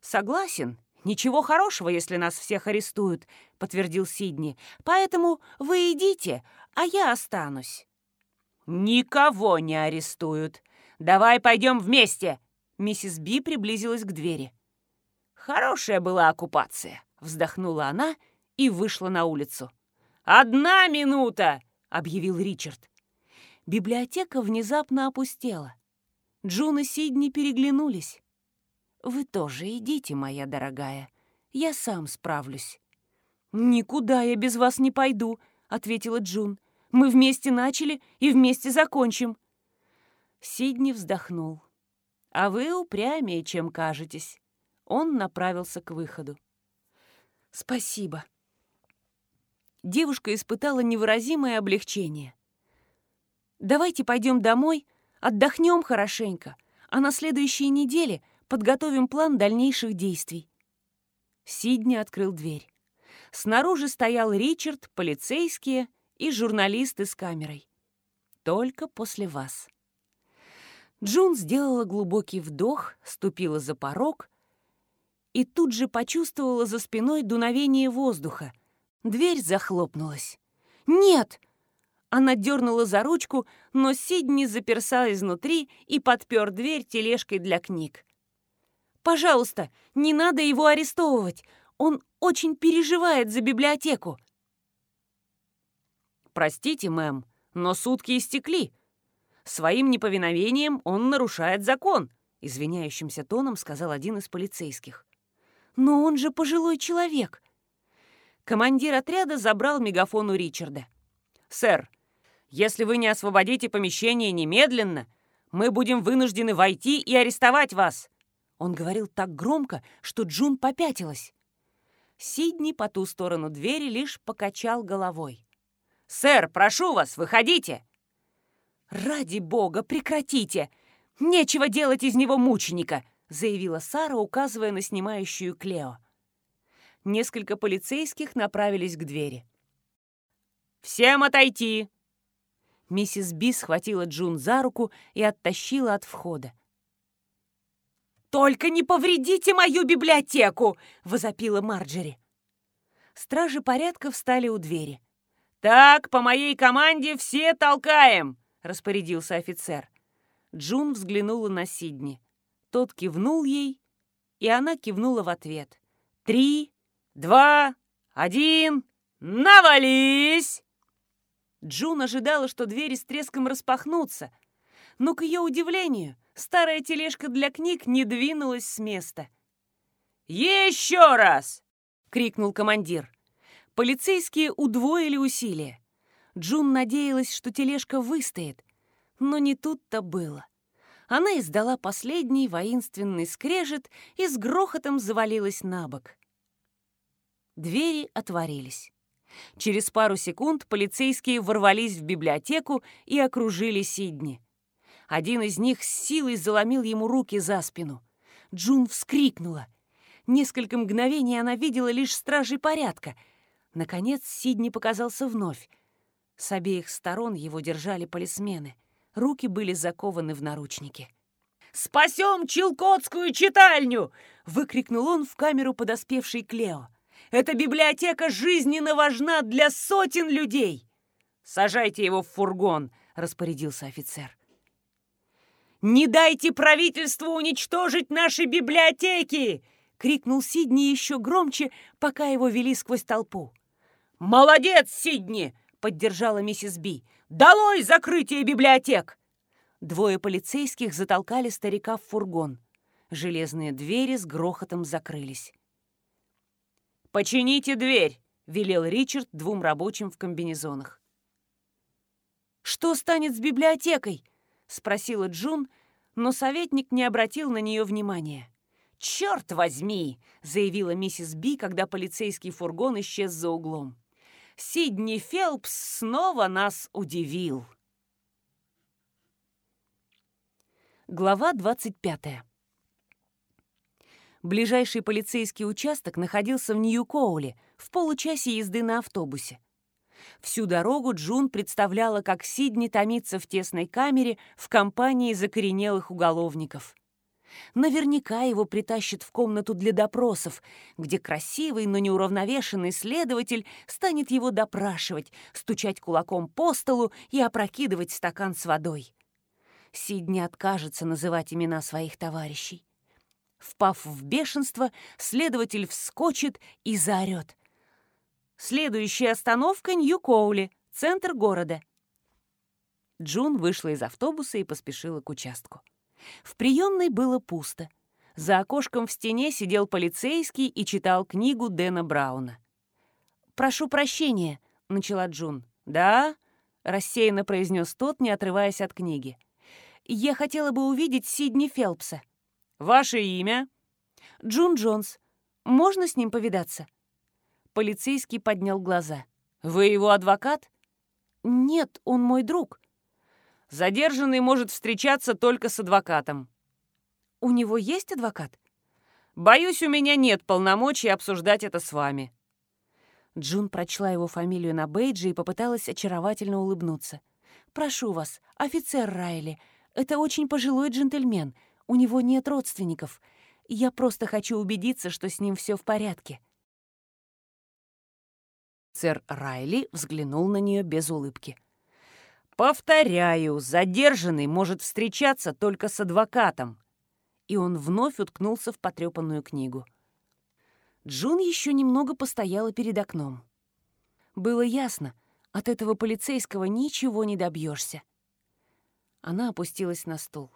«Согласен. Ничего хорошего, если нас всех арестуют», — подтвердил Сидни. «Поэтому вы идите, а я останусь». «Никого не арестуют. Давай пойдем вместе!» Миссис Би приблизилась к двери. «Хорошая была оккупация», — вздохнула она и вышла на улицу. «Одна минута!» — объявил Ричард. Библиотека внезапно опустела. Джун и Сидни переглянулись. «Вы тоже идите, моя дорогая. Я сам справлюсь». «Никуда я без вас не пойду», — ответила Джун. «Мы вместе начали и вместе закончим». Сидни вздохнул. «А вы упрямее, чем кажетесь». Он направился к выходу. «Спасибо». Девушка испытала невыразимое облегчение. «Давайте пойдем домой, отдохнем хорошенько, а на следующей неделе — подготовим план дальнейших действий». Сидни открыл дверь. Снаружи стоял Ричард, полицейские и журналисты с камерой. «Только после вас». Джун сделала глубокий вдох, ступила за порог и тут же почувствовала за спиной дуновение воздуха. Дверь захлопнулась. «Нет!» Она дернула за ручку, но Сидни заперся изнутри и подпер дверь тележкой для книг. Пожалуйста, не надо его арестовывать. Он очень переживает за библиотеку. Простите, мэм, но сутки истекли. Своим неповиновением он нарушает закон, извиняющимся тоном сказал один из полицейских. Но он же пожилой человек. Командир отряда забрал мегафон у Ричарда. «Сэр, если вы не освободите помещение немедленно, мы будем вынуждены войти и арестовать вас. Он говорил так громко, что Джун попятилась. Сидни по ту сторону двери лишь покачал головой. «Сэр, прошу вас, выходите!» «Ради бога, прекратите! Нечего делать из него мученика!» Заявила Сара, указывая на снимающую Клео. Несколько полицейских направились к двери. «Всем отойти!» Миссис Би схватила Джун за руку и оттащила от входа. «Только не повредите мою библиотеку!» — возопила Марджери. Стражи порядка встали у двери. «Так, по моей команде все толкаем!» — распорядился офицер. Джун взглянула на Сидни. Тот кивнул ей, и она кивнула в ответ. «Три, два, один, навались!» Джун ожидала, что двери с треском распахнутся, но, к ее удивлению, старая тележка для книг не двинулась с места. «Еще раз!» — крикнул командир. Полицейские удвоили усилия. Джун надеялась, что тележка выстоит, но не тут-то было. Она издала последний воинственный скрежет и с грохотом завалилась на бок. Двери отворились. Через пару секунд полицейские ворвались в библиотеку и окружили Сидни. Один из них с силой заломил ему руки за спину. Джун вскрикнула. Несколько мгновений она видела лишь стражей порядка. Наконец Сидни показался вновь. С обеих сторон его держали полисмены. Руки были закованы в наручники. «Спасем Челкотскую читальню!» — выкрикнул он в камеру подоспевшей Клео. «Эта библиотека жизненно важна для сотен людей!» «Сажайте его в фургон!» — распорядился офицер. «Не дайте правительству уничтожить наши библиотеки!» — крикнул Сидни еще громче, пока его вели сквозь толпу. «Молодец, Сидни!» — поддержала миссис Би. «Долой закрытие библиотек!» Двое полицейских затолкали старика в фургон. Железные двери с грохотом закрылись. «Почините дверь!» — велел Ричард двум рабочим в комбинезонах. «Что станет с библиотекой?» — спросила Джун, но советник не обратил на нее внимания. «Черт возьми!» — заявила миссис Би, когда полицейский фургон исчез за углом. «Сидни Фелпс снова нас удивил!» Глава 25. Ближайший полицейский участок находился в Нью-Коуле, в получасе езды на автобусе. Всю дорогу Джун представляла, как Сидни томится в тесной камере в компании закоренелых уголовников. Наверняка его притащат в комнату для допросов, где красивый, но неуравновешенный следователь станет его допрашивать, стучать кулаком по столу и опрокидывать стакан с водой. Сидни откажется называть имена своих товарищей. Впав в бешенство, следователь вскочит и заорет. Следующая остановка Нью-Коули, центр города. Джун вышла из автобуса и поспешила к участку. В приемной было пусто. За окошком в стене сидел полицейский и читал книгу Дэна Брауна. «Прошу прощения», — начала Джун. «Да?» — рассеянно произнес тот, не отрываясь от книги. «Я хотела бы увидеть Сидни Фелпса». «Ваше имя?» «Джун Джонс. Можно с ним повидаться?» Полицейский поднял глаза. «Вы его адвокат?» «Нет, он мой друг». «Задержанный может встречаться только с адвокатом». «У него есть адвокат?» «Боюсь, у меня нет полномочий обсуждать это с вами». Джун прочла его фамилию на бейджи и попыталась очаровательно улыбнуться. «Прошу вас, офицер Райли, это очень пожилой джентльмен. У него нет родственников. Я просто хочу убедиться, что с ним все в порядке». Сэр Райли взглянул на нее без улыбки. «Повторяю, задержанный может встречаться только с адвокатом». И он вновь уткнулся в потрепанную книгу. Джун еще немного постояла перед окном. Было ясно, от этого полицейского ничего не добьешься. Она опустилась на стул.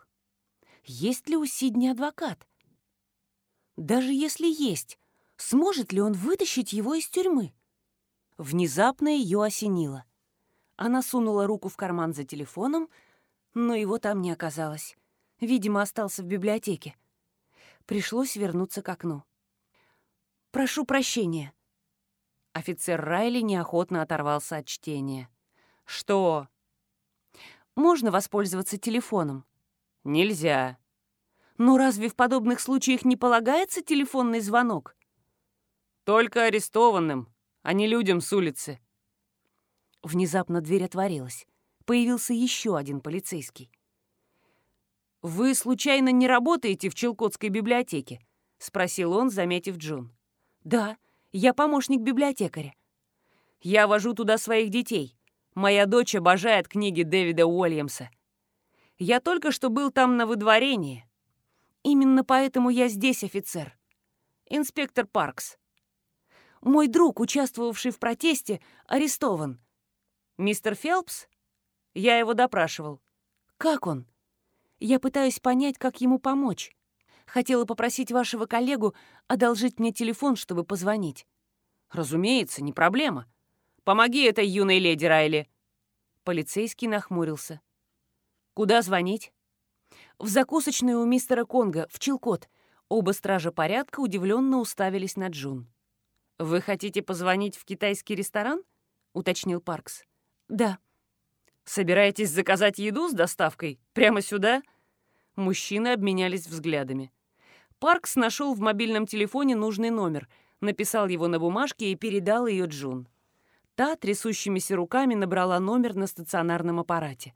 Есть ли у Сидни адвокат? Даже если есть, сможет ли он вытащить его из тюрьмы? Внезапно ее осенило. Она сунула руку в карман за телефоном, но его там не оказалось. Видимо, остался в библиотеке. Пришлось вернуться к окну. «Прошу прощения». Офицер Райли неохотно оторвался от чтения. «Что?» «Можно воспользоваться телефоном?» «Нельзя». «Но разве в подобных случаях не полагается телефонный звонок?» «Только арестованным», а не людям с улицы. Внезапно дверь отворилась. Появился еще один полицейский. «Вы, случайно, не работаете в Челкотской библиотеке?» — спросил он, заметив Джун. «Да, я помощник библиотекаря. Я вожу туда своих детей. Моя дочь обожает книги Дэвида Уильямса. Я только что был там на выдворении. Именно поэтому я здесь, офицер. Инспектор Паркс. Мой друг, участвовавший в протесте, арестован. Мистер Фелпс? Я его допрашивал. Как он? Я пытаюсь понять, как ему помочь. Хотела попросить вашего коллегу одолжить мне телефон, чтобы позвонить. Разумеется, не проблема. Помоги этой юной леди Райли. Полицейский нахмурился. Куда звонить? В закусочную у мистера Конга, в Чилкот. Оба стража порядка удивленно уставились на Джун. «Вы хотите позвонить в китайский ресторан?» — уточнил Паркс. «Да». «Собираетесь заказать еду с доставкой? Прямо сюда?» Мужчины обменялись взглядами. Паркс нашел в мобильном телефоне нужный номер, написал его на бумажке и передал ее Джун. Та трясущимися руками набрала номер на стационарном аппарате.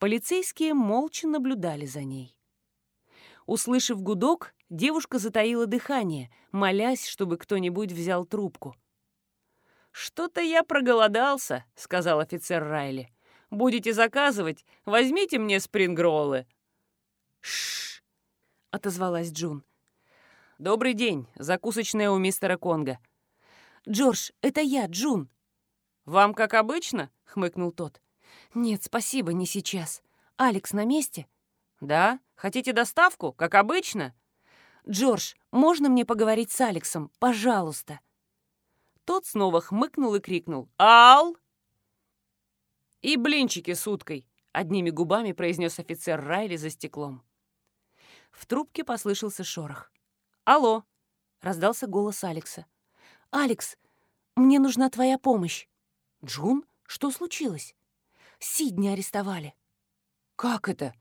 Полицейские молча наблюдали за ней. Услышав гудок, девушка затаила дыхание, молясь, чтобы кто-нибудь взял трубку. «Что-то я проголодался», — сказал офицер Райли. «Будете заказывать? Возьмите мне спрингроллы». «Шш!» — отозвалась Джун. «Добрый день. Закусочная у мистера Конга». «Джордж, это я, Джун». «Вам как обычно?» — хмыкнул тот. «Нет, спасибо, не сейчас. Алекс на месте?» «Да? Хотите доставку, как обычно?» «Джордж, можно мне поговорить с Алексом? Пожалуйста!» Тот снова хмыкнул и крикнул «Ал!» «И блинчики с уткой!» — одними губами произнес офицер Райли за стеклом. В трубке послышался шорох. «Алло!» — раздался голос Алекса. «Алекс, мне нужна твоя помощь». «Джун, что случилось?» «Сидни арестовали». «Как это?»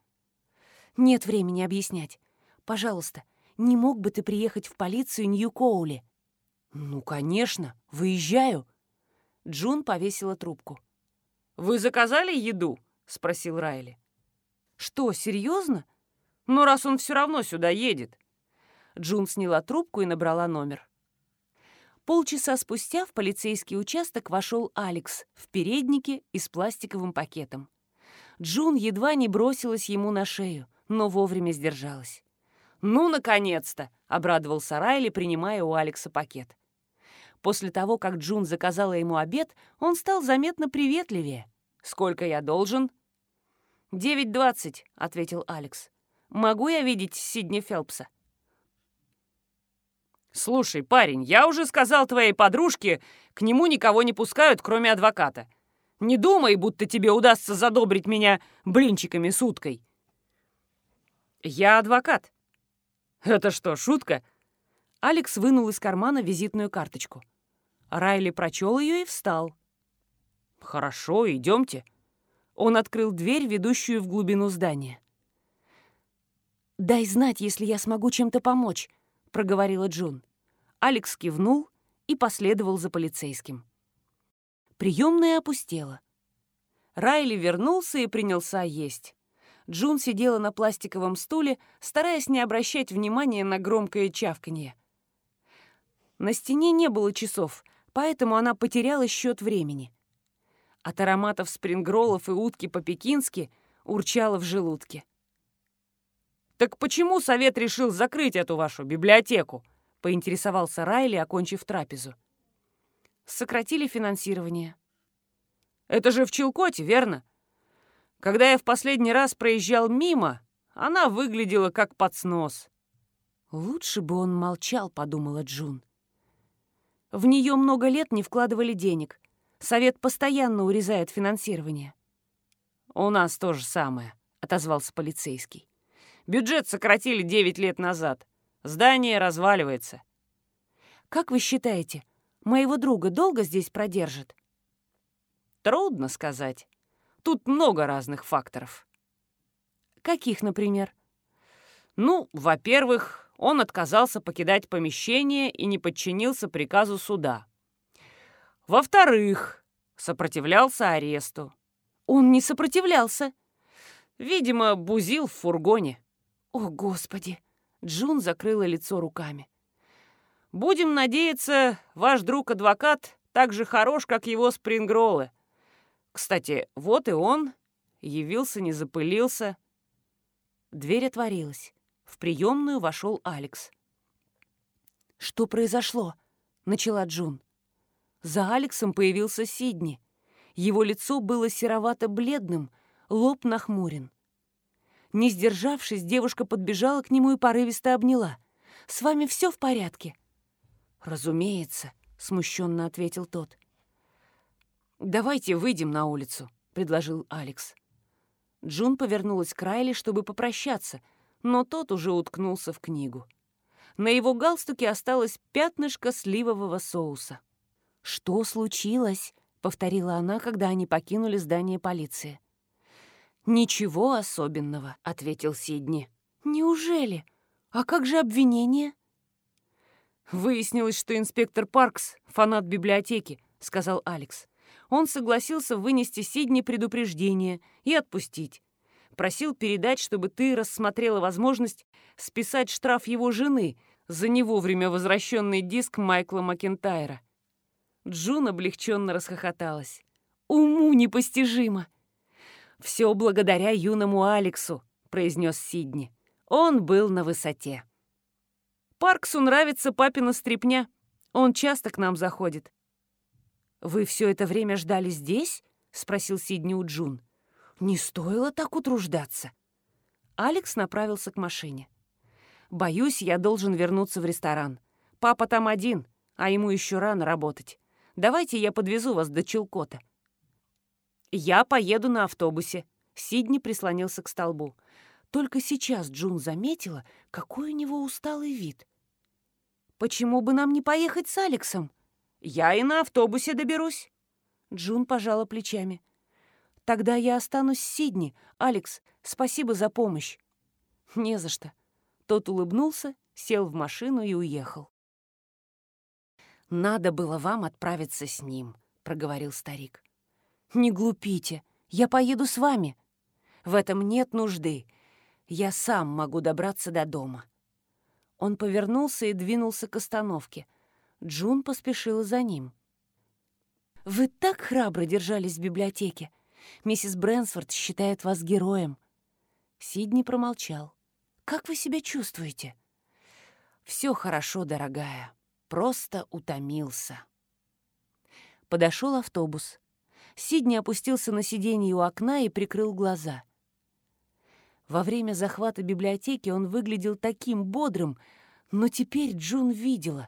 «Нет времени объяснять. Пожалуйста, не мог бы ты приехать в полицию Нью-Коули?» «Ну, конечно, выезжаю». Джун повесила трубку. «Вы заказали еду?» — спросил Райли. «Что, серьезно?» «Ну, раз он все равно сюда едет». Джун сняла трубку и набрала номер. Полчаса спустя в полицейский участок вошел Алекс в переднике и с пластиковым пакетом. Джун едва не бросилась ему на шею, но вовремя сдержалась. «Ну, наконец-то!» — обрадовался Райли, принимая у Алекса пакет. После того, как Джун заказала ему обед, он стал заметно приветливее. «Сколько я должен?» «Девять двадцать», — ответил Алекс. «Могу я видеть Сидни Фелпса?» «Слушай, парень, я уже сказал твоей подружке, к нему никого не пускают, кроме адвоката. Не думай, будто тебе удастся задобрить меня блинчиками с уткой». «Я адвокат». «Это что, шутка?» Алекс вынул из кармана визитную карточку. Райли прочел ее и встал. «Хорошо, идемте». Он открыл дверь, ведущую в глубину здания. «Дай знать, если я смогу чем-то помочь», — проговорила Джун. Алекс кивнул и последовал за полицейским. Приемная опустела. Райли вернулся и принялся есть. Джун сидела на пластиковом стуле, стараясь не обращать внимания на громкое чавканье. На стене не было часов, поэтому она потеряла счет времени. От ароматов спрингроллов и утки по-пекински урчала в желудке. «Так почему совет решил закрыть эту вашу библиотеку?» — поинтересовался Райли, окончив трапезу. «Сократили финансирование». «Это же в Челкоте, верно? Когда я в последний раз проезжал мимо, она выглядела как подснос». «Лучше бы он молчал», — подумала Джун. В нее много лет не вкладывали денег. Совет постоянно урезает финансирование. «У нас то же самое», — отозвался полицейский. «Бюджет сократили 9 лет назад. Здание разваливается». «Как вы считаете, моего друга долго здесь продержат?» «Трудно сказать. Тут много разных факторов». «Каких, например?» «Ну, во-первых, он отказался покидать помещение и не подчинился приказу суда. Во-вторых, сопротивлялся аресту. Он не сопротивлялся. Видимо, бузил в фургоне. О, Господи! Джун закрыла лицо руками. Будем надеяться, ваш друг-адвокат так же хорош, как его спрингроллы. Кстати, вот и он. Явился, не запылился. Дверь отворилась. В приемную вошел Алекс. «Что произошло?» — начала Джун. За Алексом появился Сидни. Его лицо было серовато-бледным, лоб нахмурен. Не сдержавшись, девушка подбежала к нему и порывисто обняла. «С вами все в порядке?» «Разумеется», — смущенно ответил тот. «Давайте выйдем на улицу», — предложил Алекс. Джун повернулась к Райли, чтобы попрощаться — но тот уже уткнулся в книгу. На его галстуке осталось пятнышко сливового соуса. «Что случилось?» — повторила она, когда они покинули здание полиции. «Ничего особенного», — ответил Сидни. «Неужели? А как же обвинение?» «Выяснилось, что инспектор Паркс — фанат библиотеки», — сказал Алекс. Он согласился вынести Сидни предупреждение и отпустить. Просил передать, чтобы ты рассмотрела возможность списать штраф его жены за не вовремя возвращенный диск Майкла Макентайра. Джун облегченно расхохоталась. «Уму непостижимо!» «Все благодаря юному Алексу», — произнес Сидни. Он был на высоте. «Парксу нравится папина стряпня. Он часто к нам заходит». «Вы все это время ждали здесь?» — спросил Сидни у Джун. «Не стоило так утруждаться». Алекс направился к машине. «Боюсь, я должен вернуться в ресторан. Папа там один, а ему еще рано работать. Давайте я подвезу вас до Челкота». «Я поеду на автобусе», — Сидни прислонился к столбу. Только сейчас Джун заметила, какой у него усталый вид. «Почему бы нам не поехать с Алексом?» «Я и на автобусе доберусь». Джун пожала плечами. «Тогда я останусь с Сидни. Алекс, спасибо за помощь». «Не за что». Тот улыбнулся, сел в машину и уехал. «Надо было вам отправиться с ним», — проговорил старик. «Не глупите, я поеду с вами. В этом нет нужды. Я сам могу добраться до дома». Он повернулся и двинулся к остановке. Джун поспешила за ним. «Вы так храбро держались в библиотеке. Миссис Брэнсфорд считает вас героем». Сидни промолчал. «Как вы себя чувствуете?» «Все хорошо, дорогая. Просто утомился». Подошел автобус. Сидни опустился на сиденье у окна и прикрыл глаза. Во время захвата библиотеки он выглядел таким бодрым, но теперь Джун видела,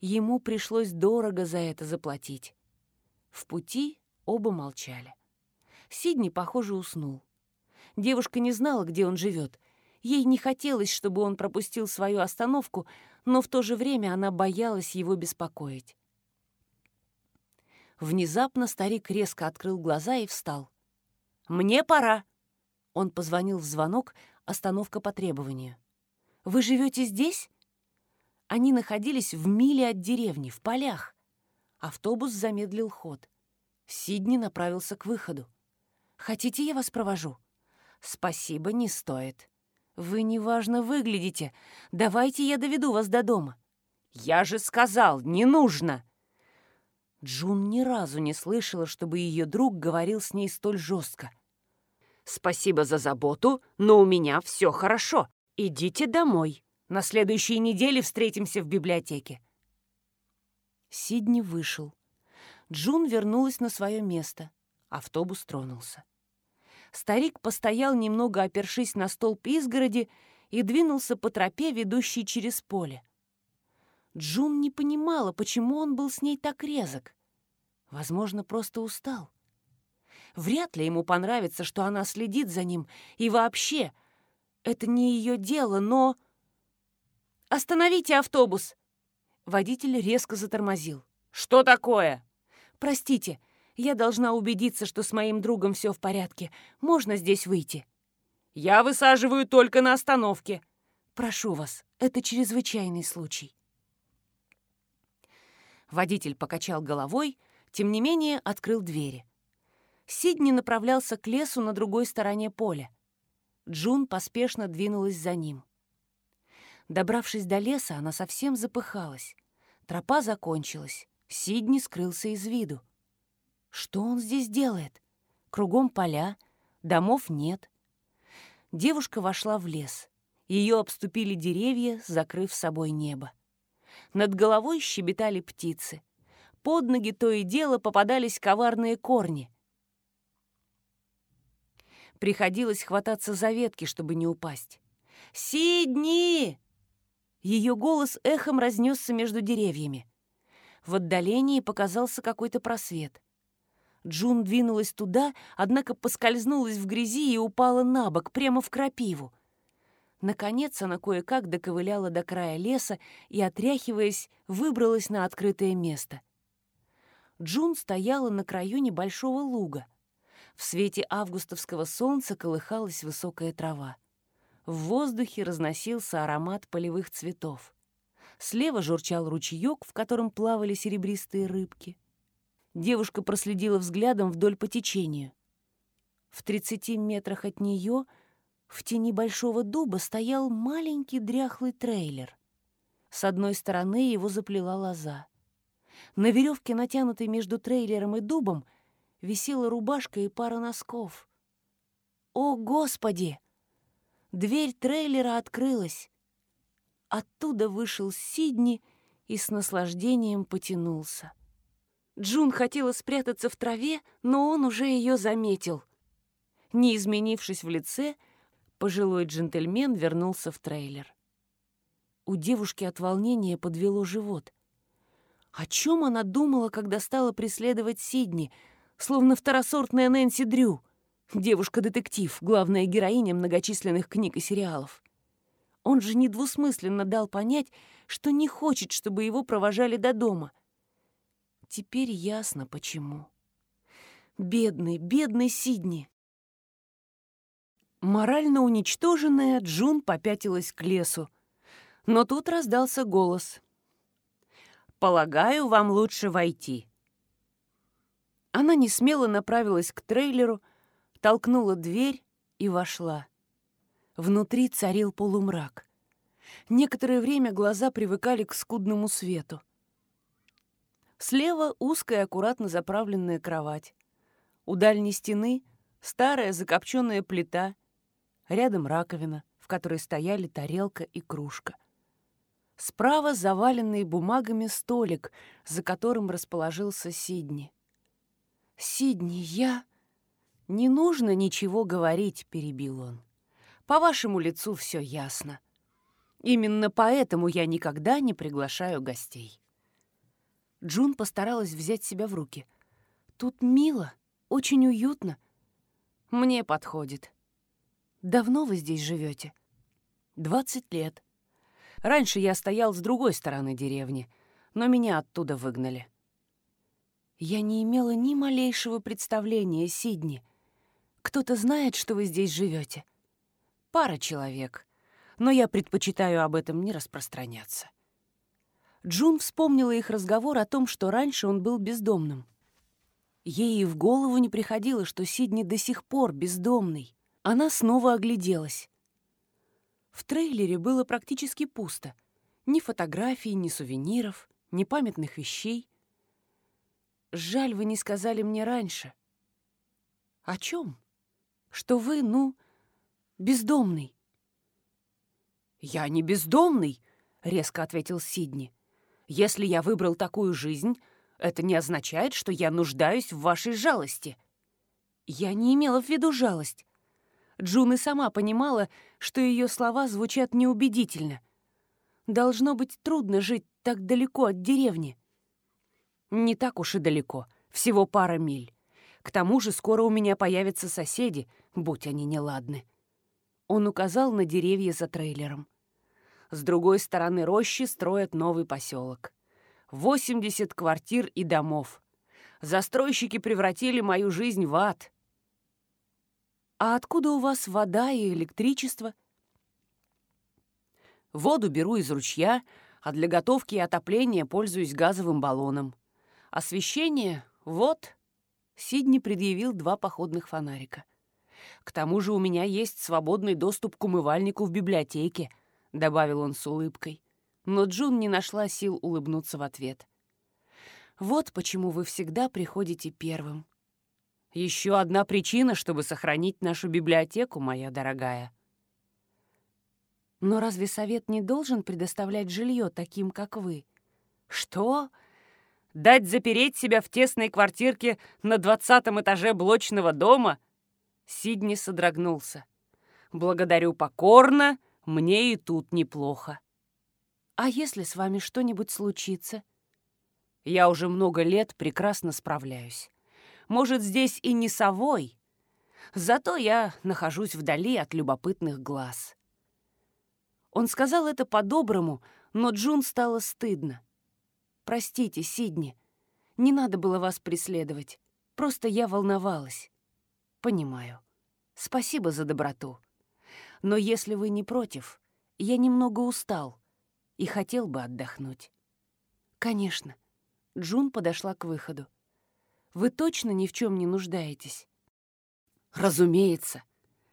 ему пришлось дорого за это заплатить. В пути оба молчали. Сидни, похоже, уснул. Девушка не знала, где он живет. Ей не хотелось, чтобы он пропустил свою остановку, но в то же время она боялась его беспокоить. Внезапно старик резко открыл глаза и встал. «Мне пора!» Он позвонил в звонок, остановка по требованию. «Вы живете здесь?» Они находились в миле от деревни, в полях. Автобус замедлил ход. Сидни направился к выходу. «Хотите, я вас провожу?» «Спасибо, не стоит. Вы неважно выглядите. Давайте я доведу вас до дома». «Я же сказал, не нужно!» Джун ни разу не слышала, чтобы ее друг говорил с ней столь жестко. «Спасибо за заботу, но у меня все хорошо. Идите домой. На следующей неделе встретимся в библиотеке». Сидни вышел. Джун вернулась на свое место. Автобус тронулся. Старик постоял немного, опершись на столб изгороди, и двинулся по тропе, ведущей через поле. Джун не понимала, почему он был с ней так резок. Возможно, просто устал. Вряд ли ему понравится, что она следит за ним. И вообще, это не ее дело, но... «Остановите автобус!» Водитель резко затормозил. «Что такое?» «Простите, я должна убедиться, что с моим другом все в порядке. Можно здесь выйти?» «Я высаживаю только на остановке». «Прошу вас, это чрезвычайный случай». Водитель покачал головой, тем не менее открыл двери. Сидни направлялся к лесу на другой стороне поля. Джун поспешно двинулась за ним. Добравшись до леса, она совсем запыхалась. Тропа закончилась. Сидни скрылся из виду. Что он здесь делает? Кругом поля, домов нет. Девушка вошла в лес. Ее обступили деревья, закрыв собой небо. Над головой щебетали птицы. Под ноги то и дело попадались коварные корни. Приходилось хвататься за ветки, чтобы не упасть. «Сидни!» Ее голос эхом разнесся между деревьями. В отдалении показался какой-то просвет. Джун двинулась туда, однако поскользнулась в грязи и упала на бок, прямо в крапиву. Наконец она кое-как доковыляла до края леса и, отряхиваясь, выбралась на открытое место. Джун стояла на краю небольшого луга. В свете августовского солнца колыхалась высокая трава. В воздухе разносился аромат полевых цветов. Слева журчал ручеек, в котором плавали серебристые рыбки. Девушка проследила взглядом вдоль по течению. В тридцати метрах от нее в тени большого дуба стоял маленький дряхлый трейлер. С одной стороны его заплела лоза. На веревке, натянутой между трейлером и дубом, висела рубашка и пара носков. О, Господи! Дверь трейлера открылась. Оттуда вышел Сидни и с наслаждением потянулся. Джун хотела спрятаться в траве, но он уже ее заметил. Не изменившись в лице, пожилой джентльмен вернулся в трейлер. У девушки от волнения подвело живот. О чем она думала, когда стала преследовать Сидни, словно второсортная Нэнси Дрю, девушка-детектив, главная героиня многочисленных книг и сериалов? Он же недвусмысленно дал понять, что не хочет, чтобы его провожали до дома. Теперь ясно, почему. Бедный, бедный Сидни. Морально уничтоженная, Джун попятилась к лесу. Но тут раздался голос. «Полагаю, вам лучше войти». Она не смело направилась к трейлеру, толкнула дверь и вошла. Внутри царил полумрак. Некоторое время глаза привыкали к скудному свету. Слева узкая, аккуратно заправленная кровать. У дальней стены старая закопченная плита — Рядом раковина, в которой стояли тарелка и кружка. Справа заваленный бумагами столик, за которым расположился Сидни. «Сидни, я...» «Не нужно ничего говорить», — перебил он. «По вашему лицу все ясно. Именно поэтому я никогда не приглашаю гостей». Джун постаралась взять себя в руки. «Тут мило, очень уютно. Мне подходит. Давно вы здесь живете? Двадцать лет. Раньше я стоял с другой стороны деревни, но меня оттуда выгнали. Я не имела ни малейшего представления, Сидни. Кто-то знает, что вы здесь живете? Пара человек, но я предпочитаю об этом не распространяться. Джун вспомнила их разговор о том, что раньше он был бездомным. Ей и в голову не приходило, что Сидни до сих пор бездомный. Она снова огляделась. В трейлере было практически пусто. Ни фотографий, ни сувениров, ни памятных вещей. Жаль, вы не сказали мне раньше. О чем? Что вы, ну, бездомный. «Я не бездомный», — резко ответил Сидни. «Если я выбрал такую жизнь, это не означает, что я нуждаюсь в вашей жалости». «Я не имела в виду жалость. Джун и сама понимала, что ее слова звучат неубедительно. Должно быть трудно жить так далеко от деревни. Не так уж и далеко, всего пара миль. К тому же скоро у меня появятся соседи, будь они неладны. Он указал на деревья за трейлером. С другой стороны рощи строят новый поселок. 80 квартир и домов. Застройщики превратили мою жизнь в ад — «А откуда у вас вода и электричество?» «Воду беру из ручья, а для готовки и отопления пользуюсь газовым баллоном. Освещение — вот...» Сидни предъявил два походных фонарика. «К тому же у меня есть свободный доступ к умывальнику в библиотеке», — добавил он с улыбкой. Но Джун не нашла сил улыбнуться в ответ. «Вот почему вы всегда приходите первым», еще одна причина, чтобы сохранить нашу библиотеку, моя дорогая. Но разве совет не должен предоставлять жилье таким, как вы? Что? Дать запереть себя в тесной квартирке на двадцатом этаже блочного дома? Сидни содрогнулся. Благодарю покорно, мне и тут неплохо. А если с вами что-нибудь случится? Я уже много лет прекрасно справляюсь. Может, здесь и не совой, зато я нахожусь вдали от любопытных глаз. Он сказал это по-доброму, но Джун стало стыдно. «Простите, Сидни, не надо было вас преследовать. Просто я волновалась». «Понимаю. Спасибо за доброту. Но если вы не против, я немного устал и хотел бы отдохнуть». «Конечно». Джун подошла к выходу. Вы точно ни в чем не нуждаетесь?» «Разумеется.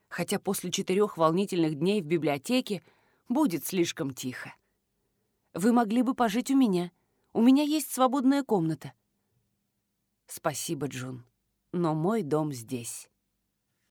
Хотя после четырех волнительных дней в библиотеке будет слишком тихо. Вы могли бы пожить у меня. У меня есть свободная комната». «Спасибо, Джун, но мой дом здесь».